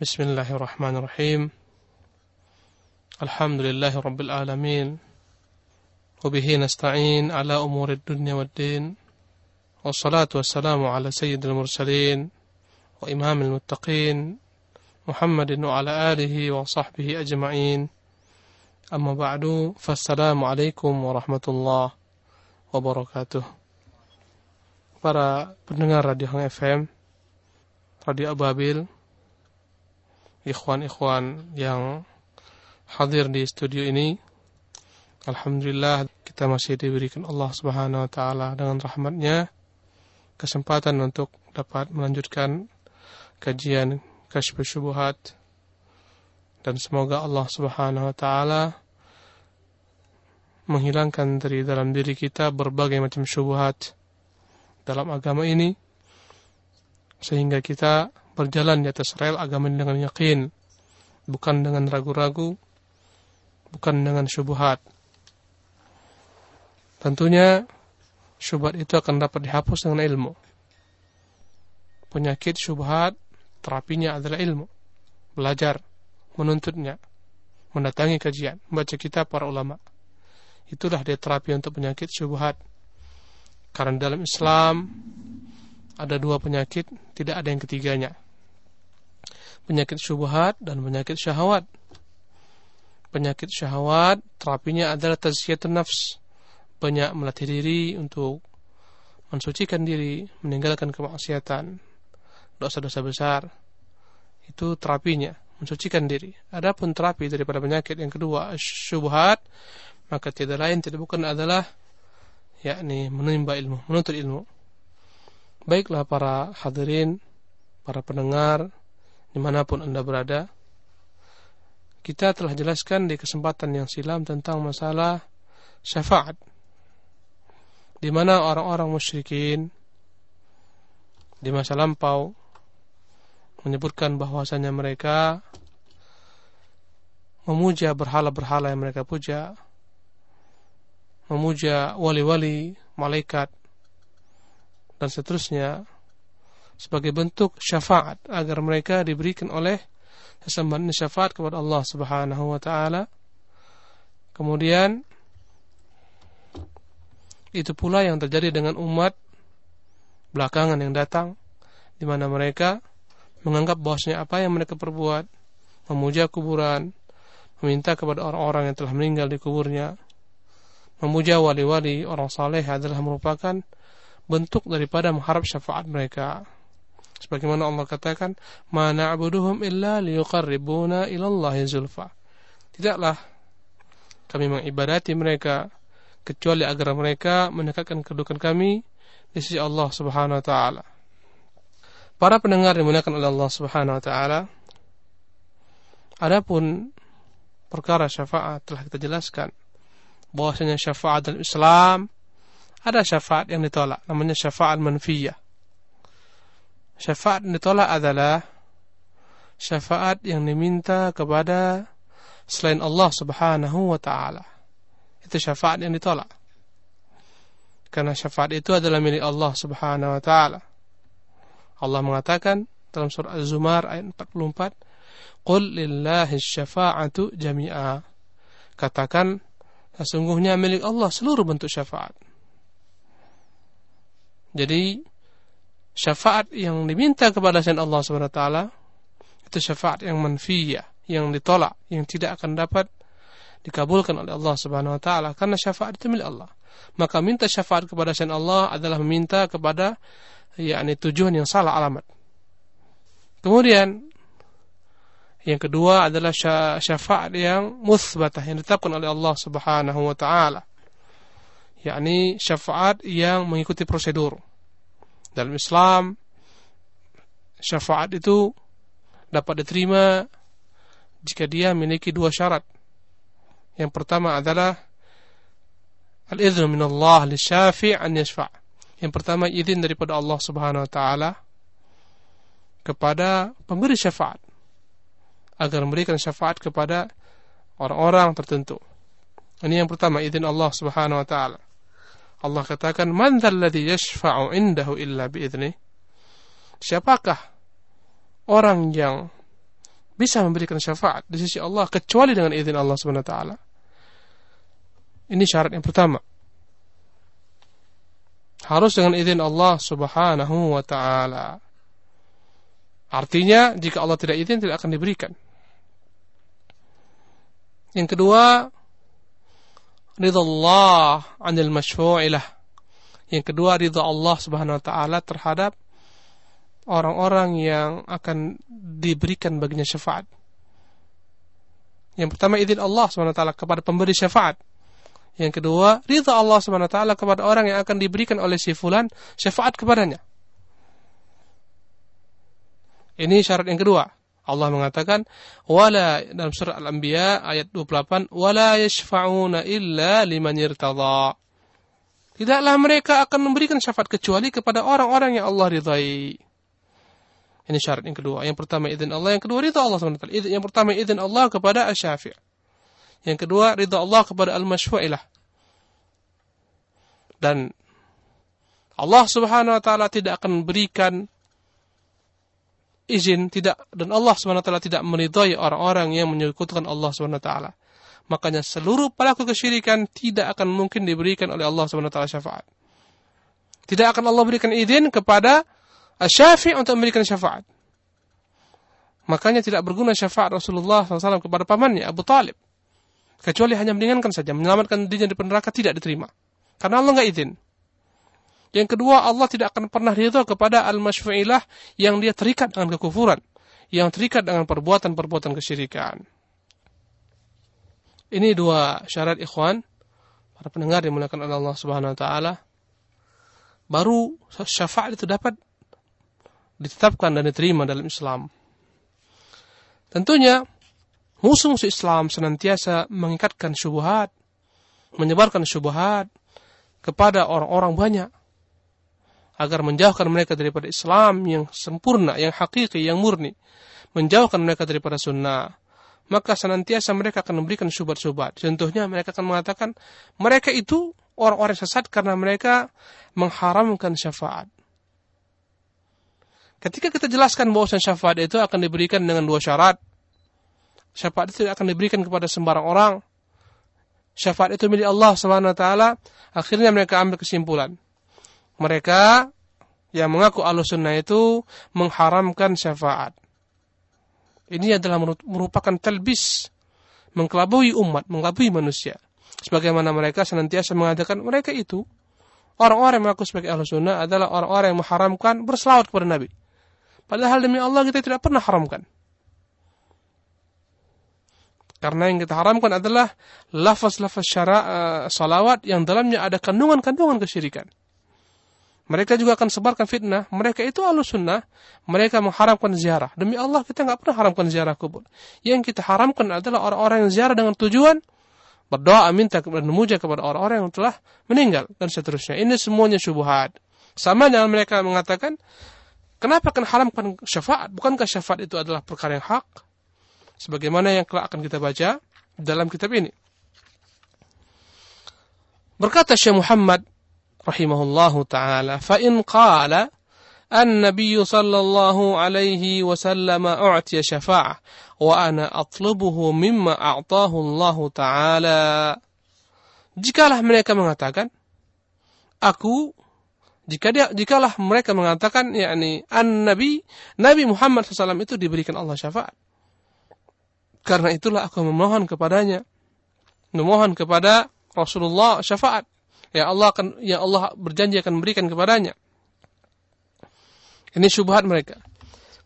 بسم الله الرحمن الرحيم الحمد لله رب العالمين وبه نستعين على أمور الدنيا والدين والصلاة والسلام على سيد المرسلين وإمام المتقين محمد وعلى آله وصحبه أجمعين أما بعد فالسلام عليكم ورحمة الله wabarakatuh. Para pendengar Radio Hang FM, Radio Ababil, ikhwan-ikhwan yang hadir di studio ini. Alhamdulillah kita masih diberikan Allah Subhanahu wa taala dengan rahmatnya kesempatan untuk dapat melanjutkan kajian Kashf Syubuhat dan semoga Allah Subhanahu wa taala menghilangkan dari dalam diri kita berbagai macam syubhat dalam agama ini sehingga kita berjalan di atas rel agama dengan yakin, bukan dengan ragu-ragu, bukan dengan syubhat. Tentunya syubhat itu akan dapat dihapus dengan ilmu. Penyakit syubhat terapinya adalah ilmu. Belajar, menuntutnya, mendatangi kajian, membaca kitab para ulama. Itulah dia terapi untuk penyakit syubhat. Karena dalam Islam ada dua penyakit, tidak ada yang ketiganya. Penyakit syubhat dan penyakit syahwat. Penyakit syahwat terapinya adalah tazkiyatun nafs. Banyak melatih diri untuk mensucikan diri, meninggalkan kemaksiatan, dosa-dosa besar. Itu terapinya, mensucikan diri. Adapun terapi daripada penyakit yang kedua, syubhat, maka tidak lain tidak bukan adalah yakni menimba ilmu, menuntut ilmu. Baiklah para hadirin, para pendengar, di mana pun Anda berada, kita telah jelaskan di kesempatan yang silam tentang masalah syafaat. Di mana orang-orang musyrikin di masa lampau menyebutkan bahwasanya mereka memuja berhala-berhala yang mereka puja, memuja wali-wali, malaikat, dan seterusnya sebagai bentuk syafaat agar mereka diberikan oleh sesembahan syafaat kepada Allah Subhanahu wa taala. Kemudian itu pula yang terjadi dengan umat belakangan yang datang di mana mereka menganggap bahwasanya apa yang mereka perbuat memuja kuburan, meminta kepada orang-orang yang telah meninggal di kuburnya, memuja wali-wali orang saleh adalah merupakan bentuk daripada mengharap syafaat mereka. Sebagaimana Allah katakan, "Ma na'buduhum illa liyuqarribuna ila Allah zulfa." Tidaklah kami mengibadati mereka kecuali agar mereka mendekatkan kedudukan kami di sisi Allah Subhanahu wa taala. Para pendengar dimuliakan oleh Allah Subhanahu wa taala, adapun perkara syafaat telah kita jelaskan bahwasanya syafaat dalam Islam ada syafaat yang ditolak, namanya syafaat manfiyah. Syafaat yang ditolak adalah syafaat yang diminta kepada selain Allah Subhanahu wa taala. Itu syafaat yang ditolak. Karena syafaat itu adalah milik Allah Subhanahu wa taala. Allah mengatakan dalam surah Az-Zumar ayat 44, "Qul lillahi syafa'atu jami'a." Katakan sesungguhnya milik Allah seluruh bentuk syafaat. Jadi syafaat yang diminta kepada selain Allah Subhanahu wa taala itu syafaat yang manfiyah, yang ditolak, yang tidak akan dapat dikabulkan oleh Allah Subhanahu wa taala karena syafaat itu milik Allah. Maka minta syafaat kepada selain Allah adalah meminta kepada yakni tujuan yang salah alamat. Kemudian yang kedua adalah syafaat yang musbatah yang ditetapkan oleh Allah Subhanahu wa taala yakni syafaat yang mengikuti prosedur. Dalam Islam syafaat itu dapat diterima jika dia memiliki dua syarat. Yang pertama adalah al-idhnu min Allah li syafi' an yashfa'. Yang pertama izin daripada Allah Subhanahu wa taala kepada pemberi syafaat agar memberikan syafaat kepada orang-orang tertentu. Ini yang pertama izin Allah Subhanahu wa taala. Allah katakan, "Man dzalladzi yashfa'u indahu illa bi'idznih?" Siapakah orang yang bisa memberikan syafaat di sisi Allah kecuali dengan izin Allah taala. Ini syarat yang pertama. Harus dengan izin Allah Subhanahu wa taala. Artinya jika Allah tidak izin tidak akan diberikan. Yang kedua, ridha Allah 'anil masyfu'ilah. Yang kedua, ridha Allah Subhanahu wa taala terhadap orang-orang yang akan diberikan baginya syafaat. Yang pertama izin Allah Subhanahu wa taala kepada pemberi syafaat. Yang kedua, ridha Allah Subhanahu wa taala kepada orang yang akan diberikan oleh si fulan syafaat kepadanya. Ini syarat yang kedua. Allah mengatakan wala dalam surah Al-Anbiya ayat 28 wala yashfa'una illa liman irtadha. Tidaklah mereka akan memberikan syafaat kecuali kepada orang-orang yang Allah ridhai. Ini syarat yang kedua. Yang pertama izin Allah, yang kedua ridha Allah SWT. Yang pertama izin Allah kepada asy-syafi'. Yang kedua ridha Allah kepada al-masyfu'ilah. Dan Allah Subhanahu wa taala tidak akan memberikan izin tidak dan Allah SWT tidak meridhai orang-orang yang menyekutukan Allah SWT. Makanya seluruh pelaku kesyirikan tidak akan mungkin diberikan oleh Allah SWT syafaat. Tidak akan Allah berikan izin kepada Syafi' untuk memberikan syafaat. Makanya tidak berguna syafaat Rasulullah SAW kepada pamannya Abu Talib. Kecuali hanya meringankan saja, menyelamatkan dirinya di neraka tidak diterima. Karena Allah nggak izin. Yang kedua, Allah tidak akan pernah ridho kepada al-masyfu'ilah yang dia terikat dengan kekufuran, yang terikat dengan perbuatan-perbuatan kesyirikan. Ini dua syarat ikhwan, para pendengar dimuliakan oleh Allah Subhanahu wa taala. Baru syafaat itu dapat ditetapkan dan diterima dalam Islam. Tentunya musuh-musuh Islam senantiasa mengikatkan syubhat, menyebarkan syubhat kepada orang-orang banyak agar menjauhkan mereka daripada Islam yang sempurna, yang hakiki, yang murni. Menjauhkan mereka daripada sunnah. Maka senantiasa mereka akan memberikan syubhat-syubhat. Contohnya mereka akan mengatakan mereka itu orang-orang sesat karena mereka mengharamkan syafaat. Ketika kita jelaskan bahwa syafaat itu akan diberikan dengan dua syarat. Syafaat itu akan diberikan kepada sembarang orang. Syafaat itu milik Allah swt. Akhirnya mereka ambil kesimpulan mereka yang mengaku sunnah itu mengharamkan syafaat. Ini adalah merupakan talbis, mengkelabui umat, mengkelabui manusia. Sebagaimana mereka senantiasa mengatakan mereka itu orang-orang yang mengaku sebagai ahlu sunnah adalah orang-orang yang mengharamkan berselawat kepada Nabi. Padahal demi Allah kita tidak pernah haramkan. Karena yang kita haramkan adalah lafaz-lafaz syara uh, salawat yang dalamnya ada kandungan-kandungan kesyirikan. Mereka juga akan sebarkan fitnah. Mereka itu ahlu sunnah. Mereka mengharamkan ziarah. Demi Allah kita nggak pernah haramkan ziarah kubur. Yang kita haramkan adalah orang-orang yang ziarah dengan tujuan berdoa minta dan memuja kepada orang-orang yang telah meninggal dan seterusnya. Ini semuanya syubhat. Sama dengan mereka mengatakan, kenapa akan haramkan syafaat? Bukankah syafaat itu adalah perkara yang hak? Sebagaimana yang kelak akan kita baca dalam kitab ini. Berkata Syekh Muhammad رحمه الله تعالى فإن قال النبي صلى الله عليه وسلم أعطي شفاعة وأنا أطلبه مما أعطاه الله تعالى jikalah mereka mengatakan aku jika dia jikalah mereka mengatakan yakni an nabi Nabi Muhammad SAW itu diberikan Allah syafaat karena itulah aku memohon kepadanya memohon kepada Rasulullah syafaat yang Allah akan yang Allah berjanji akan memberikan kepadanya. Ini syubhat mereka.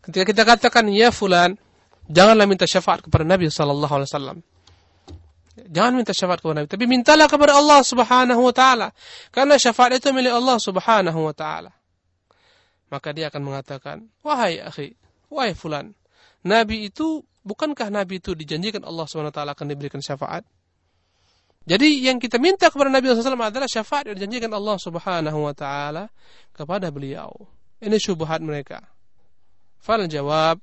Ketika kita katakan ya fulan, janganlah minta syafaat kepada Nabi sallallahu alaihi wasallam. Jangan minta syafaat kepada Nabi, tapi mintalah kepada Allah Subhanahu wa taala. Karena syafaat itu milik Allah Subhanahu wa taala. Maka dia akan mengatakan, "Wahai akhi, wahai fulan, Nabi itu bukankah Nabi itu dijanjikan Allah Subhanahu wa taala akan diberikan syafaat?" Jadi yang kita minta kepada Nabi SAW adalah syafaat yang dijanjikan Allah Subhanahu wa taala kepada beliau. Ini syubhat mereka. Fal jawab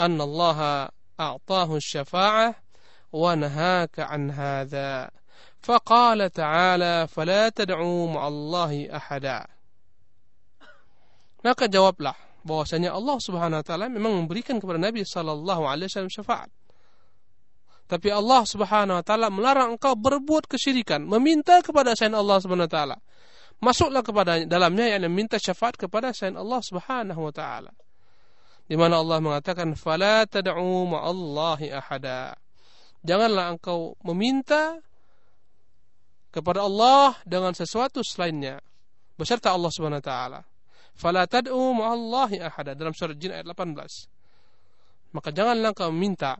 anna Allah a'tahu syafa'ah wa nahaka an hadha. فقال تعالى فلا تدعوا مع الله أحدا maka jawablah bahwasanya Allah Subhanahu wa taala memang memberikan kepada Nabi sallallahu alaihi wasallam syafaat. tapi Allah Subhanahu wa taala melarang engkau berbuat kesyirikan, meminta kepada selain Allah Subhanahu wa taala. Masuklah kepada dalamnya yang meminta syafaat kepada selain Allah Subhanahu wa taala. Di mana Allah mengatakan fala tad'u ma'allahi ahada. Janganlah engkau meminta kepada Allah dengan sesuatu selainnya beserta Allah Subhanahu wa taala. Fala tad'u ma'allahi ahada dalam surah Jin ayat 18. Maka janganlah engkau minta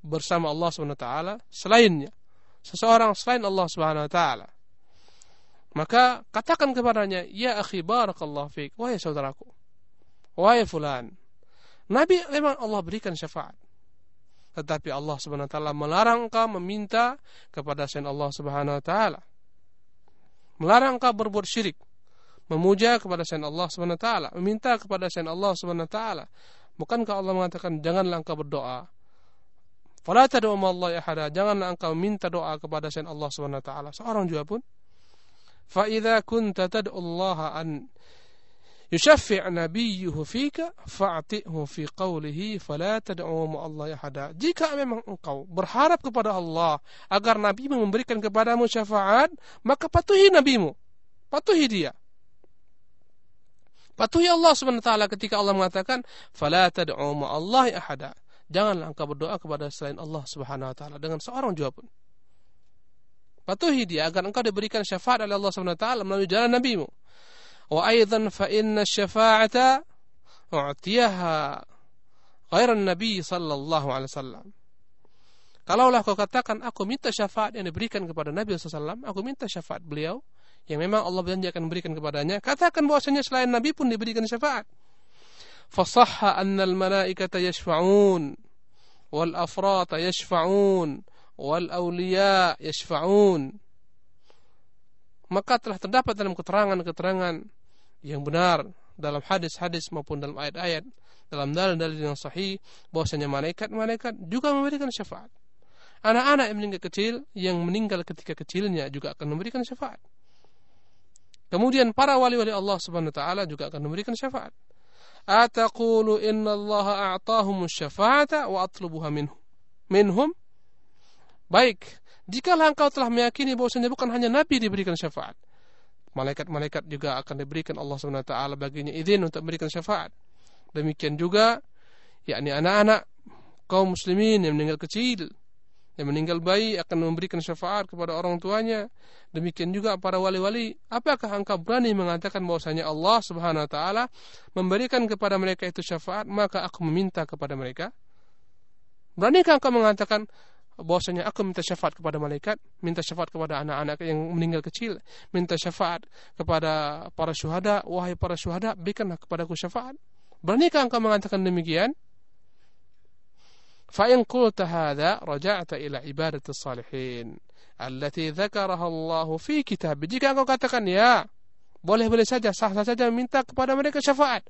bersama Allah Subhanahu wa taala selainnya. Seseorang selain Allah Subhanahu wa taala. Maka katakan kepadanya, "Ya akhi barakallahu fik." Wahai saudaraku. Wahai fulan. Nabi memang Allah berikan syafaat. Tetapi Allah Subhanahu wa taala melarang engkau meminta kepada selain Allah Subhanahu wa taala. Melarang engkau berbuat syirik. Memuja kepada selain Allah Subhanahu wa taala, meminta kepada selain Allah Subhanahu wa taala. Bukankah Allah mengatakan janganlah engkau berdoa Fala tad'u Allah ahada. Janganlah engkau minta doa kepada selain Allah Subhanahu wa taala seorang juga pun. Fa idza kunta tad'u Allah an yushaffi' nabiyyuhu fika fa'tihi fi qawlihi fala tad'u Allah ahada. Jika memang engkau berharap kepada Allah agar nabimu memberikan kepadamu syafaat, maka patuhi nabimu. Patuhi dia. Patuhi Allah Subhanahu wa taala ketika Allah mengatakan fala tad'u Allah ahada. Janganlah engkau berdoa kepada selain Allah Subhanahu wa taala dengan seorang jua pun. Patuhi dia agar engkau diberikan syafaat oleh Allah Subhanahu wa taala melalui jalan nabimu. Wa aidan fa inna syafa'ata u'tiyaha ghairan nabi sallallahu alaihi wasallam. Kalaulah kau katakan aku minta syafaat yang diberikan kepada Nabi SAW, aku minta syafaat beliau yang memang Allah berjanji akan berikan kepadanya, katakan bahwasanya selain Nabi pun diberikan syafaat. Al-malaikata yashfa'un wal afrata yashfa'un wal awliya yashfa'un. Maka telah terdapat dalam keterangan-keterangan yang benar dalam hadis-hadis maupun dalam ayat-ayat dalam dalil-dalil yang sahih bahwasanya malaikat-malaikat juga memberikan syafaat. Anak-anak yang meninggal kecil yang meninggal ketika kecilnya juga akan memberikan syafaat. Kemudian para wali-wali Allah Subhanahu wa taala juga akan memberikan syafaat. Inna Allah a'tahum syafa'ata wa atlubuha minhum. Minhum. Baik, jika engkau telah meyakini bahwasanya bukan hanya nabi diberikan syafaat, malaikat-malaikat juga akan diberikan Allah taala baginya izin untuk memberikan syafaat. Demikian juga yakni anak-anak kaum muslimin yang meninggal kecil yang meninggal bayi akan memberikan syafaat kepada orang tuanya. Demikian juga para wali-wali. Apakah engkau berani mengatakan bahwasanya Allah Subhanahu wa taala memberikan kepada mereka itu syafaat, maka aku meminta kepada mereka? Beranikah engkau mengatakan bahwasanya aku minta syafaat kepada malaikat, minta syafaat kepada anak-anak yang meninggal kecil, minta syafaat kepada para syuhada, wahai para syuhada, berikanlah kepadaku syafaat. Beranikah engkau mengatakan demikian? فإن قلت هذا رجعت إلى عبادة الصالحين التي ذكرها الله في كتاب jika engkau katakan ya boleh-boleh saja sah-sah saja minta kepada mereka syafaat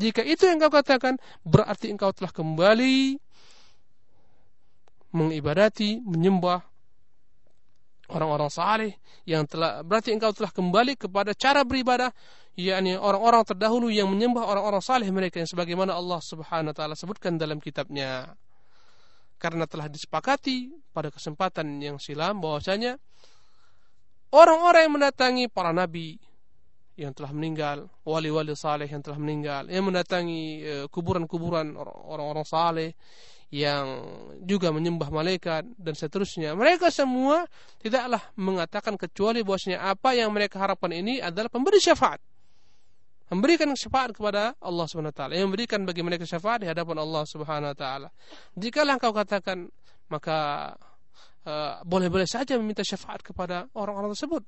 jika itu yang engkau katakan berarti engkau telah kembali mengibadati, menyembah orang-orang saleh yang telah berarti engkau telah kembali kepada cara beribadah yakni orang-orang terdahulu yang menyembah orang-orang saleh mereka yang sebagaimana Allah Subhanahu wa taala sebutkan dalam kitabnya. Karena telah disepakati pada kesempatan yang silam bahwasanya orang-orang yang mendatangi para nabi yang telah meninggal, wali-wali saleh yang telah meninggal, yang mendatangi eh, kuburan-kuburan orang-orang saleh yang juga menyembah malaikat dan seterusnya. Mereka semua tidaklah mengatakan kecuali bahwasanya apa yang mereka harapkan ini adalah pemberi syafaat. Memberikan syafaat kepada Allah Subhanahu wa taala, yang memberikan bagi mereka syafaat di hadapan Allah Subhanahu wa taala. Jikalau engkau katakan maka uh, boleh-boleh saja meminta syafaat kepada orang-orang tersebut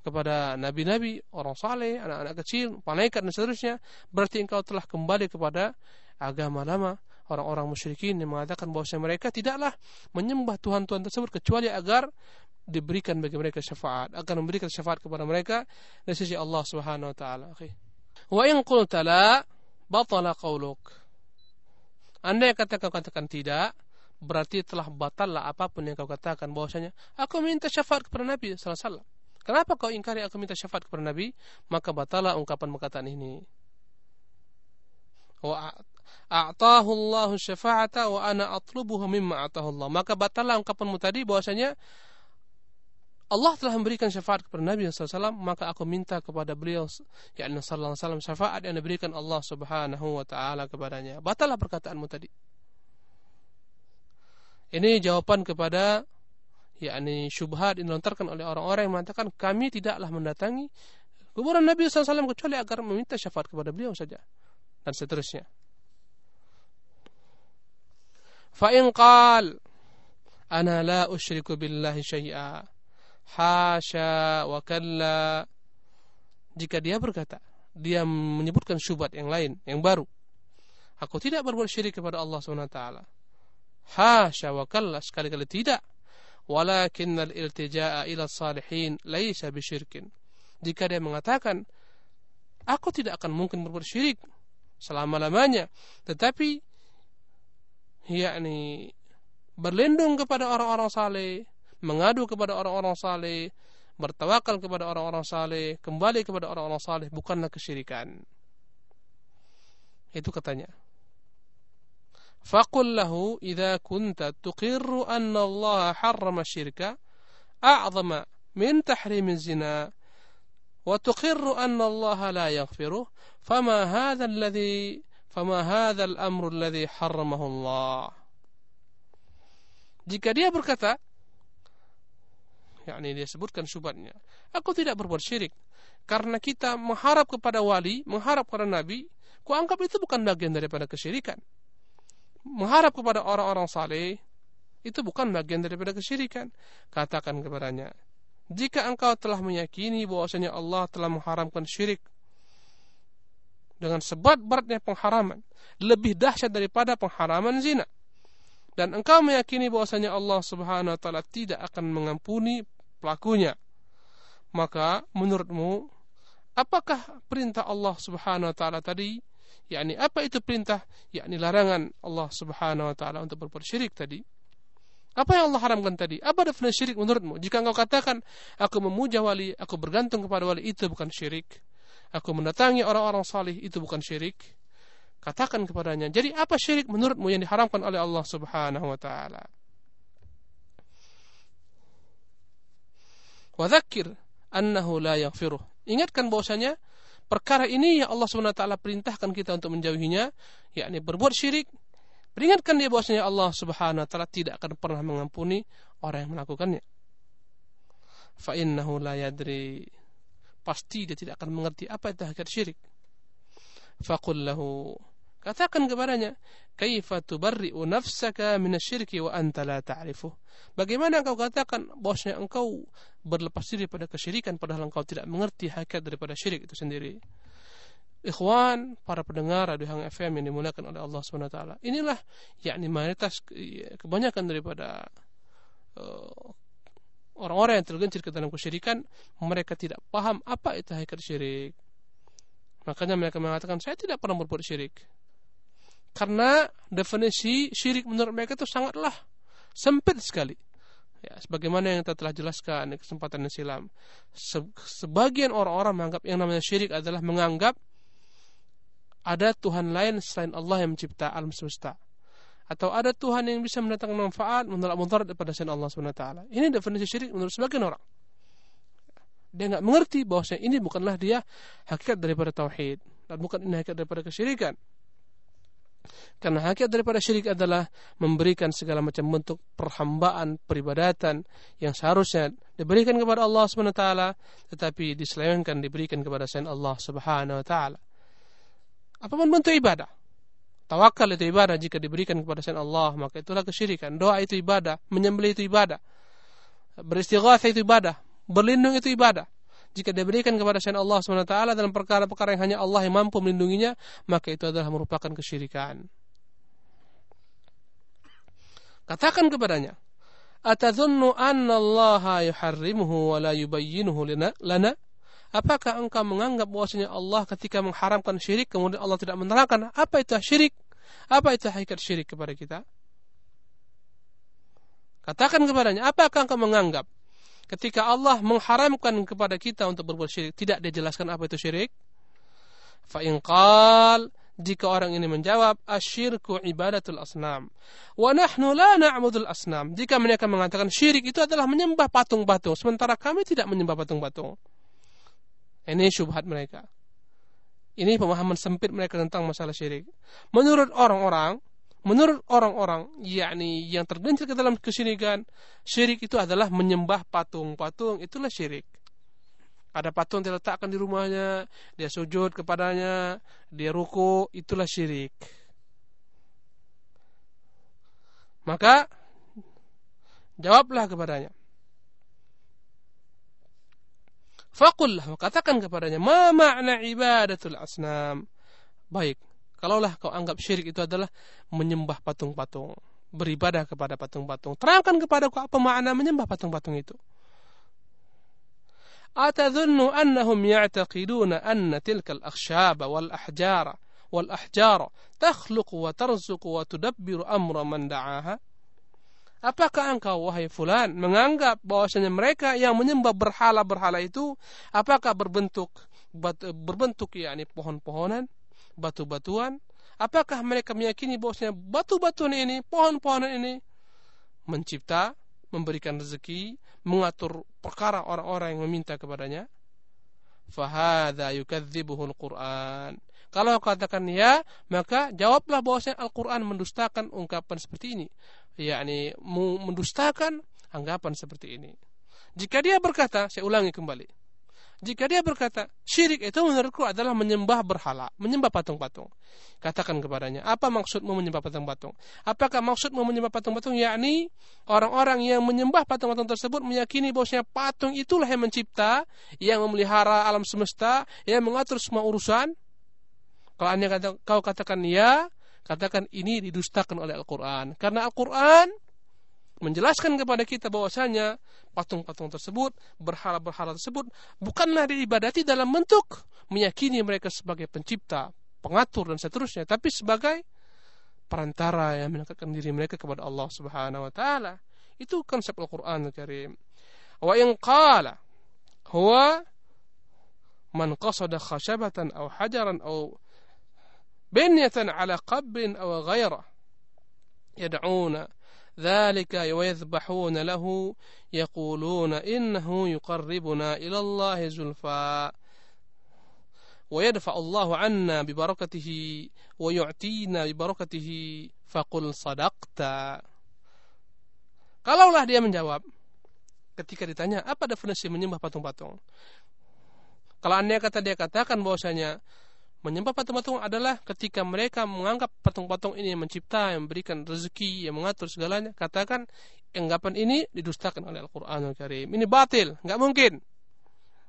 kepada nabi-nabi, orang saleh, anak-anak kecil, malaikat dan seterusnya, berarti engkau telah kembali kepada agama lama orang-orang musyrikin yang mengatakan bahwa mereka tidaklah menyembah Tuhan-Tuhan tersebut kecuali agar diberikan bagi mereka syafaat, akan memberikan syafaat kepada mereka dari sisi Allah Subhanahu wa taala. Okay. Wa in qulta la batala qauluk. Anda yang katakan katakan tidak, berarti telah batallah apa pun yang kau katakan bahwasanya aku minta syafaat kepada Nabi sallallahu alaihi wasallam. Kenapa kau ingkari aku minta syafaat kepada Nabi? Maka batalah ungkapan perkataan ini. wa a'tahu Allah syafa'ata wa ana atlubuhu mimma a'tahu Allah. Maka batallah ungkapanmu tadi bahwasanya Allah telah memberikan syafaat kepada Nabi SAW, maka aku minta kepada beliau, yakni Sallallahu Alaihi Wasallam syafaat yang diberikan Allah Subhanahu Wa Taala kepadanya. Batallah perkataanmu tadi. Ini jawaban kepada yakni syubhat yang dilontarkan oleh orang-orang yang mengatakan kami tidaklah mendatangi kuburan Nabi SAW kecuali agar meminta syafaat kepada beliau saja dan seterusnya. Fa'in qal ana la usyriku billahi syai'a hasya wa kalla. Jika dia berkata dia menyebutkan syubhat yang lain yang baru aku tidak berbuat syirik kepada Allah SWT hasya wa kalla sekali-kali tidak. Walakin al-iltija'a ila salihin laisa bisyirkin. Jika dia mengatakan aku tidak akan mungkin berbuat syirik selama-lamanya tetapi yakni berlindung kepada orang-orang saleh mengadu kepada orang-orang saleh, bertawakal kepada orang-orang saleh, kembali kepada orang-orang saleh bukanlah kesyirikan. Itu katanya. Faqul lahu idza kunta tuqirru anna Allah harrama syirka a'zama min tahrim zina wa tuqirru anna Allah la yaghfiruh fama hadha alladhi fama hadha al-amru alladhi harramahu Allah Jika dia berkata yakni dia sebutkan syubhatnya. Aku tidak berbuat syirik karena kita mengharap kepada wali, mengharap kepada nabi, kuanggap itu bukan bagian daripada kesyirikan. Mengharap kepada orang-orang saleh itu bukan bagian daripada kesyirikan. Katakan kepadanya, jika engkau telah meyakini bahwasanya Allah telah mengharamkan syirik dengan sebat-beratnya pengharaman, lebih dahsyat daripada pengharaman zina. Dan engkau meyakini bahwasanya Allah Subhanahu wa taala tidak akan mengampuni pelakunya. Maka menurutmu apakah perintah Allah Subhanahu wa taala tadi? yakni apa itu perintah? yakni larangan Allah Subhanahu wa taala untuk berbuat syirik tadi. Apa yang Allah haramkan tadi? Apa definisi syirik menurutmu? Jika engkau katakan, aku memuja wali, aku bergantung kepada wali, itu bukan syirik. Aku mendatangi orang-orang salih, itu bukan syirik. Katakan kepadanya, jadi apa syirik menurutmu yang diharamkan oleh Allah subhanahu wa ta'ala? Wadhakir annahu la yaghfiruh. Ingatkan bahwasanya perkara ini yang Allah SWT perintahkan kita untuk menjauhinya, yakni berbuat syirik. Peringatkan dia bahwasanya Allah Subhanahu wa taala tidak akan pernah mengampuni orang yang melakukannya. Fa innahu la yadri. Pasti dia tidak akan mengerti apa itu hakikat syirik. Faqul lahu Katakan kepadanya, "Kaifa tubarri'u nafsaka minasyirki wa anta la ta'rifuh?" Bagaimana engkau katakan bahwasanya engkau berlepas diri pada kesyirikan padahal engkau tidak mengerti hakikat daripada syirik itu sendiri. Ikhwan, para pendengar Radio Hang FM yang dimuliakan oleh Allah Subhanahu wa taala. Inilah yakni mayoritas kebanyakan daripada uh, orang-orang yang tergelincir ke dalam kesyirikan, mereka tidak paham apa itu hakikat syirik. Makanya mereka mengatakan, saya tidak pernah berbuat syirik. Karena definisi syirik menurut mereka itu sangatlah sempit sekali. Ya, sebagaimana yang kita telah jelaskan di kesempatan yang silam. Se sebagian orang-orang menganggap yang namanya syirik adalah menganggap ada Tuhan lain selain Allah yang mencipta alam semesta. Atau ada Tuhan yang bisa mendatangkan manfaat menolak mudarat daripada selain Allah SWT. Ini definisi syirik menurut sebagian orang. Dia nggak mengerti bahwa ini bukanlah dia hakikat daripada tauhid dan bukan ini hakikat daripada kesyirikan. Karena hakikat daripada syirik adalah memberikan segala macam bentuk perhambaan, peribadatan yang seharusnya diberikan kepada Allah Subhanahu wa taala tetapi diselewengkan diberikan kepada selain Allah Subhanahu wa taala. Apa pun bentuk ibadah. Tawakal itu ibadah jika diberikan kepada selain Allah, maka itulah kesyirikan. Doa itu ibadah, menyembelih itu ibadah. Beristighatsah itu ibadah, berlindung itu ibadah jika diberikan kepada selain Allah SWT dalam perkara-perkara yang hanya Allah yang mampu melindunginya, maka itu adalah merupakan kesyirikan. Katakan kepadanya, Atadhunnu anna Allah yuharrimuhu wa la yubayyinuhu lana? Apakah engkau menganggap bahwasanya Allah ketika mengharamkan syirik kemudian Allah tidak menerangkan apa itu syirik? Apa itu hakikat syirik kepada kita? Katakan kepadanya, apakah engkau menganggap ketika Allah mengharamkan kepada kita untuk berbuat syirik, tidak dia jelaskan apa itu syirik? Fa jika orang ini menjawab asyirku ibadatul asnam. Wa nahnu la na'budul asnam. Jika mereka mengatakan syirik itu adalah menyembah patung-patung sementara kami tidak menyembah patung-patung. Ini syubhat mereka. Ini pemahaman sempit mereka tentang masalah syirik. Menurut orang-orang menurut orang-orang yakni yang tergelincir ke dalam kesyirikan syirik itu adalah menyembah patung-patung itulah syirik ada patung diletakkan di rumahnya, dia sujud kepadanya, dia ruku, itulah syirik. Maka jawablah kepadanya. Fakullah, katakan kepadanya, ma makna ibadatul asnam. Baik, kalaulah kau anggap syirik itu adalah menyembah patung-patung, beribadah kepada patung-patung. Terangkan kepada kau apa makna menyembah patung-patung itu. أتظن أنهم يعتقدون أن تلك الأخشاب والأحجار والأحجار تخلق وترزق وتدبر أمر من دعاها Apakah engkau wahai fulan menganggap bahwasanya mereka yang menyembah berhala-berhala itu apakah berbentuk berbentuk yakni pohon-pohonan, batu-batuan? Apakah mereka meyakini bahwasanya batu-batuan ini, pohon-pohonan ini mencipta, memberikan rezeki, mengatur perkara orang-orang yang meminta kepadanya? Fahada yukadzibuhul Quran. Kalau katakan ya, maka jawablah bahwasanya Al-Quran mendustakan ungkapan seperti ini. yakni mendustakan anggapan seperti ini. Jika dia berkata, saya ulangi kembali. Jika dia berkata, syirik itu menurutku adalah menyembah berhala, menyembah patung-patung. Katakan kepadanya, apa maksudmu menyembah patung-patung? Apakah maksudmu menyembah patung-patung? Yakni orang-orang yang menyembah patung-patung tersebut meyakini bahwasanya patung itulah yang mencipta, yang memelihara alam semesta, yang mengatur semua urusan. Kalau anda kata, kau katakan ya, katakan ini didustakan oleh Al-Quran. Karena Al-Quran menjelaskan kepada kita bahwasanya patung-patung tersebut, berhala-berhala tersebut bukanlah diibadati dalam bentuk meyakini mereka sebagai pencipta, pengatur dan seterusnya, tapi sebagai perantara yang mendekatkan diri mereka kepada Allah Subhanahu wa taala. Itu konsep Al-Qur'an Al-Karim. Wa in qala huwa man qasada khashabatan aw hajaran aw binyatan ala qabrin aw ghayrah yad'una ذلك ويذبحون له يقولون إنه يقربنا إلى الله زلفى ويدفع الله عنا ببركته ويعطينا ببركته فقل صدقت Kalaulah dia menjawab ketika ditanya apa definisi menyembah patung-patung. Kalau anda kata dia katakan bahwasanya Menyembah patung-patung adalah ketika mereka menganggap patung-patung ini yang mencipta, yang memberikan rezeki, yang mengatur segalanya. Katakan anggapan ini didustakan oleh Al-Quranul Karim. Ini batil, nggak mungkin.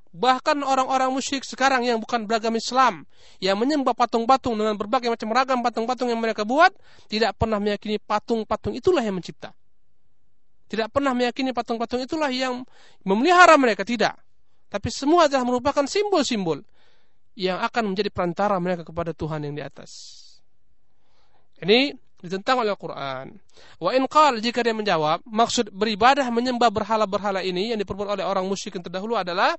Bahkan orang-orang musyrik sekarang yang bukan beragam Islam, yang menyembah patung-patung dengan berbagai macam ragam patung-patung yang mereka buat, tidak pernah meyakini patung-patung itulah yang mencipta. Tidak pernah meyakini patung-patung itulah yang memelihara mereka, tidak. Tapi semua adalah merupakan simbol-simbol yang akan menjadi perantara mereka kepada Tuhan yang di atas. Ini ditentang oleh Al-Quran. Wa in qal jika dia menjawab, maksud beribadah menyembah berhala-berhala ini yang diperbuat oleh orang musyrik yang terdahulu adalah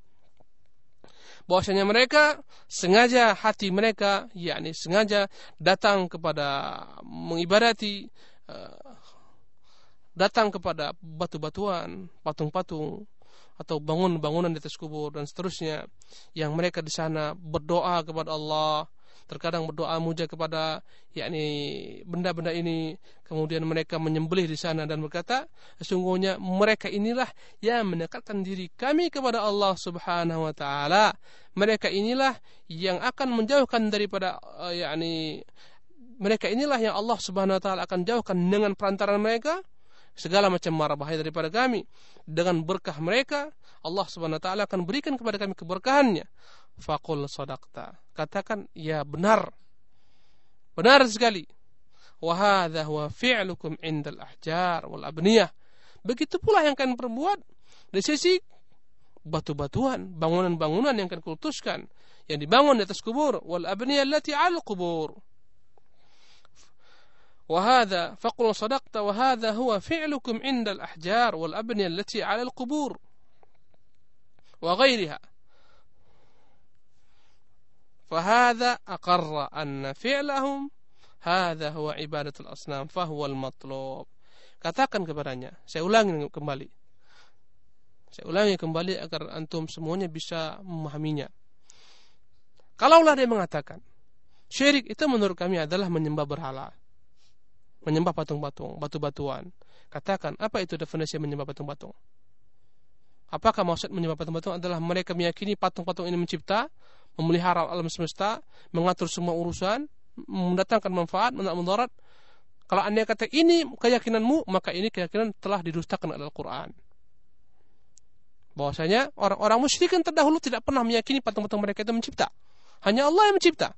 bahwasanya mereka sengaja hati mereka yakni sengaja datang kepada mengibadati uh, datang kepada batu-batuan, patung-patung atau bangun-bangunan di atas kubur dan seterusnya yang mereka di sana berdoa kepada Allah terkadang berdoa muja kepada yakni benda-benda ini kemudian mereka menyembelih di sana dan berkata sesungguhnya mereka inilah yang mendekatkan diri kami kepada Allah Subhanahu wa taala. Mereka inilah yang akan menjauhkan daripada uh, yakni mereka inilah yang Allah Subhanahu wa taala akan jauhkan dengan perantaran mereka segala macam mara bahaya daripada kami. Dengan berkah mereka Allah Subhanahu wa taala akan berikan kepada kami keberkahannya. Faqul sadaqta. Katakan ya benar. Benar sekali. Wa huwa fi'lukum indal ahjar wal abniyah. Begitu pula yang kalian perbuat di sisi batu-batuan bangunan-bangunan yang kalian kultuskan yang dibangun di atas kubur wal abniyah allati 'al kubur وهذا فقل صدقت وهذا هو فعلكم عند الأحجار والأبنية التي على القبور وغيرها Fahada aqarra anna fi'lahum hadha huwa ibadatul asnam fahuwal matlub. Katakan kepadanya, saya ulangi kembali. Saya ulangi kembali agar antum semuanya bisa memahaminya. Kalaulah dia mengatakan, syirik itu menurut kami adalah menyembah berhala. Menyembah patung-patung, batu-batuan. Katakan, apa itu definisi menyembah patung-patung? Apakah maksud menyembah patung-patung adalah mereka meyakini patung-patung ini mencipta, memelihara alam semesta, mengatur semua urusan, mendatangkan manfaat, mudarat? Kalau anda kata ini keyakinanmu, maka ini keyakinan telah didustakan oleh Al-Quran. Bahwasanya orang-orang musyrikin terdahulu tidak pernah meyakini patung-patung mereka itu mencipta. Hanya Allah yang mencipta.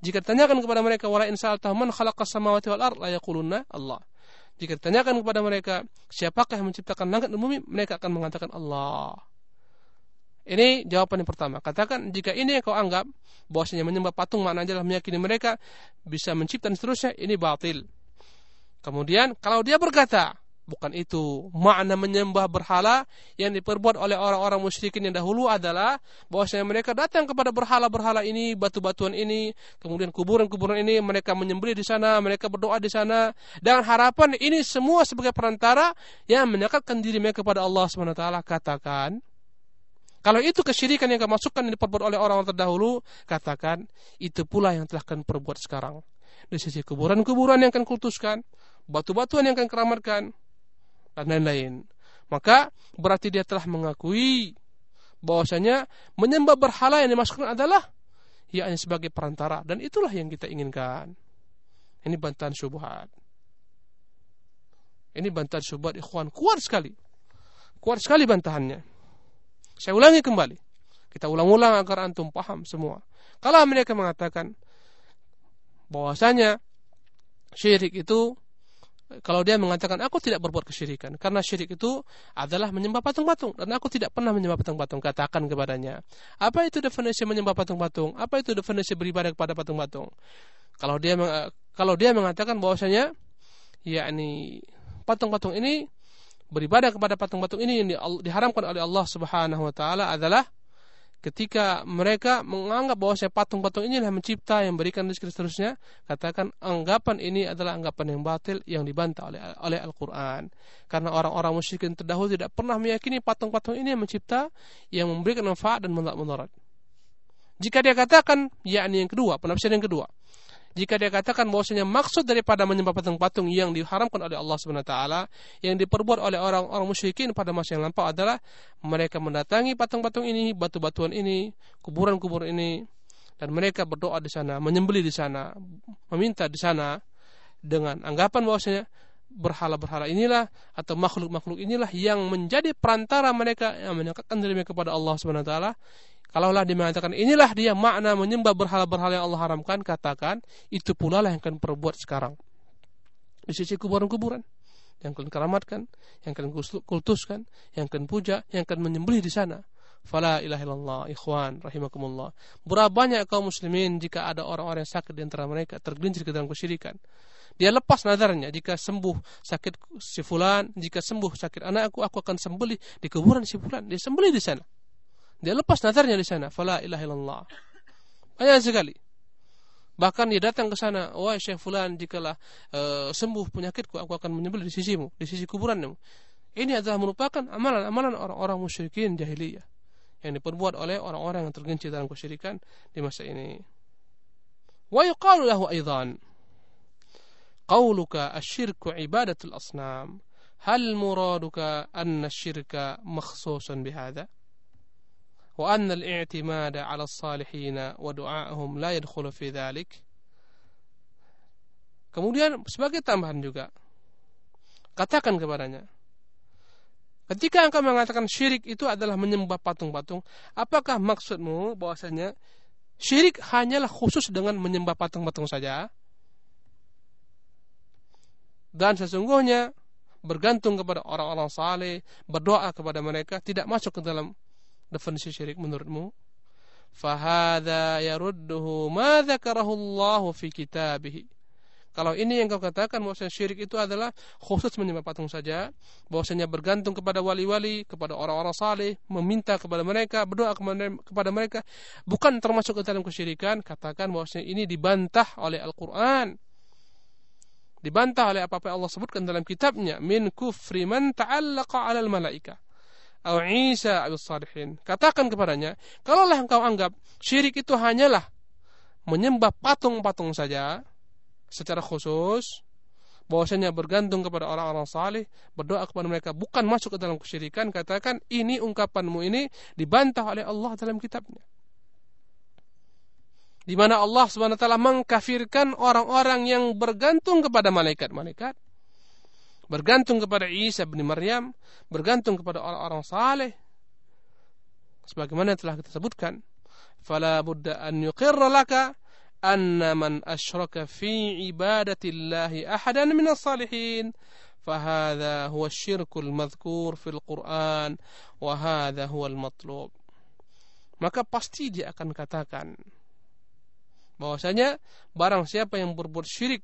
Jika ditanyakan kepada mereka wala in sa'altahum khalaqas samawati wal ard la Allah. Jika ditanyakan kepada mereka, siapakah yang menciptakan langit dan bumi? Mereka akan mengatakan Allah. Ini jawaban yang pertama. Katakan, jika ini yang kau anggap, bahwasanya menyembah patung maknanya adalah meyakini mereka bisa mencipta dan seterusnya, ini batil. Kemudian, kalau dia berkata, bukan itu. Makna menyembah berhala yang diperbuat oleh orang-orang musyrikin yang dahulu adalah bahwasanya mereka datang kepada berhala-berhala ini, batu-batuan ini, kemudian kuburan-kuburan ini, mereka menyembelih di sana, mereka berdoa di sana, dengan harapan ini semua sebagai perantara yang mendekatkan diri mereka kepada Allah SWT. Katakan, kalau itu kesyirikan yang kemasukan yang diperbuat oleh orang-orang terdahulu, katakan itu pula yang telah kalian perbuat sekarang. Di sisi kuburan-kuburan yang akan kultuskan, batu-batuan yang akan keramatkan, dan lain-lain. Maka berarti dia telah mengakui bahwasanya menyembah berhala yang dimasukkan adalah yakni sebagai perantara dan itulah yang kita inginkan. Ini bantahan syubhat. Ini bantahan syubhat ikhwan kuat sekali. Kuat sekali bantahannya. Saya ulangi kembali. Kita ulang-ulang agar antum paham semua. Kalau mereka mengatakan bahwasanya syirik itu kalau dia mengatakan aku tidak berbuat kesyirikan. Karena syirik itu adalah menyembah patung-patung. Dan aku tidak pernah menyembah patung-patung. Katakan kepadanya apa itu definisi menyembah patung-patung? Apa itu definisi beribadah kepada patung-patung? Kalau dia kalau dia mengatakan bahwasanya yakni patung-patung ini beribadah kepada patung-patung ini yang diharamkan oleh Allah Subhanahu wa taala adalah ketika mereka menganggap bahwa saya patung-patung ini inilah mencipta yang berikan rezeki seterusnya, katakan anggapan ini adalah anggapan yang batil yang dibantah oleh oleh Al-Qur'an. Karena orang-orang musyrikin terdahulu tidak pernah meyakini patung-patung ini yang mencipta yang memberikan manfaat dan mudarat. Jika dia katakan yakni yang kedua, penafsiran yang kedua, jika dia katakan bahwasanya maksud daripada menyembah patung-patung yang diharamkan oleh Allah Subhanahu taala yang diperbuat oleh orang-orang musyrikin pada masa yang lampau adalah mereka mendatangi patung-patung ini, batu-batuan ini, kuburan-kuburan ini dan mereka berdoa di sana, menyembelih di sana, meminta di sana dengan anggapan bahwasanya berhala-berhala inilah atau makhluk-makhluk inilah yang menjadi perantara mereka yang mendekatkan diri mereka kepada Allah Subhanahu wa taala Kalaulah dia mengatakan inilah dia makna menyembah berhala-berhala yang Allah haramkan, katakan itu pula lah yang akan perbuat sekarang. Di sisi kuburan-kuburan yang kalian keramatkan, yang kalian kultuskan, yang kalian puja, yang kalian menyembelih di sana. Fala ilaha illallah, ikhwan rahimakumullah. Berapa banyak kaum muslimin jika ada orang-orang yang sakit di antara mereka tergelincir ke dalam kesyirikan. Dia lepas nadarnya jika sembuh sakit si fulan, jika sembuh sakit anakku, aku akan sembelih di kuburan si fulan. Dia sembelih di sana. Dia lepas nazarnya di sana. Fala ilaha illallah. Banyak sekali. Bahkan dia datang ke sana, wah Syekh Fulan jikalah uh, sembuh penyakitku, aku akan menyembelih di sisimu, di sisi kuburanmu. Ini adalah merupakan amalan-amalan orang-orang musyrikin jahiliyah yang diperbuat oleh orang-orang yang tergelincir dalam kesyirikan di masa ini. Wa yuqalu lahu aidan qawluka asyirku ibadatul asnam hal muraduka anna syirka makhsusan bihadha وأن الاعتماد على الصالحين ودعائهم لا يدخل في ذلك Kemudian sebagai tambahan juga katakan kepadanya Ketika engkau mengatakan syirik itu adalah menyembah patung-patung, apakah maksudmu bahwasanya syirik hanyalah khusus dengan menyembah patung-patung saja? Dan sesungguhnya bergantung kepada orang-orang saleh, berdoa kepada mereka tidak masuk ke dalam definisi syirik menurutmu? Fahada yarudduhu ma dzakarahu Allah fi kitabih. Kalau ini yang kau katakan bahwasanya syirik itu adalah khusus menyembah patung saja, bahwasanya bergantung kepada wali-wali, kepada orang-orang saleh, meminta kepada mereka, berdoa kepada mereka, bukan termasuk ke dalam kesyirikan, katakan bahwasanya ini dibantah oleh Al-Qur'an. Dibantah oleh apa-apa Allah sebutkan dalam kitabnya, min kufri man ta'allaqa 'alal malaika. Atau Isa al salihin. Katakan kepadanya, kalaulah engkau anggap syirik itu hanyalah menyembah patung-patung saja, secara khusus bahwasanya bergantung kepada orang-orang saleh, berdoa kepada mereka bukan masuk ke dalam kesyirikan, katakan ini ungkapanmu ini dibantah oleh Allah dalam kitabnya. Di mana Allah Subhanahu wa taala mengkafirkan orang-orang yang bergantung kepada malaikat-malaikat, bergantung kepada Isa bin Maryam, bergantung kepada orang-orang saleh. Sebagaimana telah kita sebutkan, fala budda an yuqirra laka أن من أشرك في عبادة الله أحدا من الصالحين فهذا هو الشرك المذكور في القرآن وهذا هو المطلوب maka pasti dia akan katakan bahwasanya barang siapa yang berbuat syirik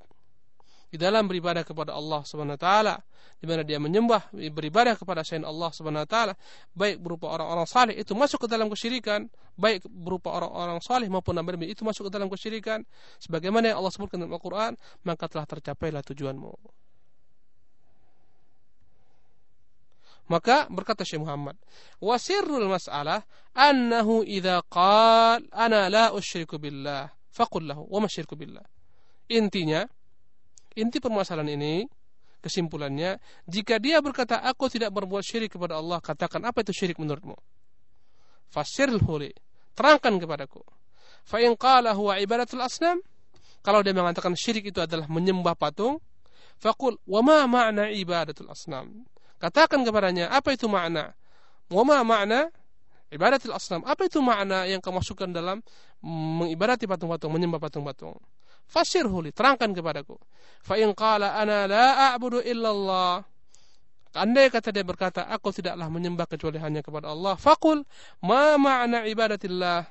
di dalam beribadah kepada Allah Subhanahu wa taala di mana dia menyembah beribadah kepada selain Allah Subhanahu wa taala baik berupa orang-orang saleh itu masuk ke dalam kesyirikan baik berupa orang-orang saleh maupun nabi itu masuk ke dalam kesyirikan sebagaimana yang Allah sebutkan dalam Al-Qur'an maka telah tercapailah tujuanmu Maka berkata Syekh Muhammad, "Wasirrul mas'alah annahu idza qala ana la usyriku billah, faqul lahu wa ma billah." Intinya, Inti permasalahan ini kesimpulannya, jika dia berkata aku tidak berbuat syirik kepada Allah, katakan apa itu syirik menurutmu? Fasirul huli, terangkan kepadaku. Fa in qala huwa ibadatul asnam, kalau dia mengatakan syirik itu adalah menyembah patung, faqul wa ma ma'na ibadatul asnam? Katakan kepadanya, apa itu makna? Wa ma ma'na ibadatul asnam? Apa itu makna yang kamu masukkan dalam mengibadati patung-patung, menyembah patung-patung? Fasirhu li, terangkan kepadaku. Fa in qala ana la a'budu illallah. Andai kata dia berkata, aku tidaklah menyembah kecuali hanya kepada Allah. Fakul, ma ma'na ibadatillah.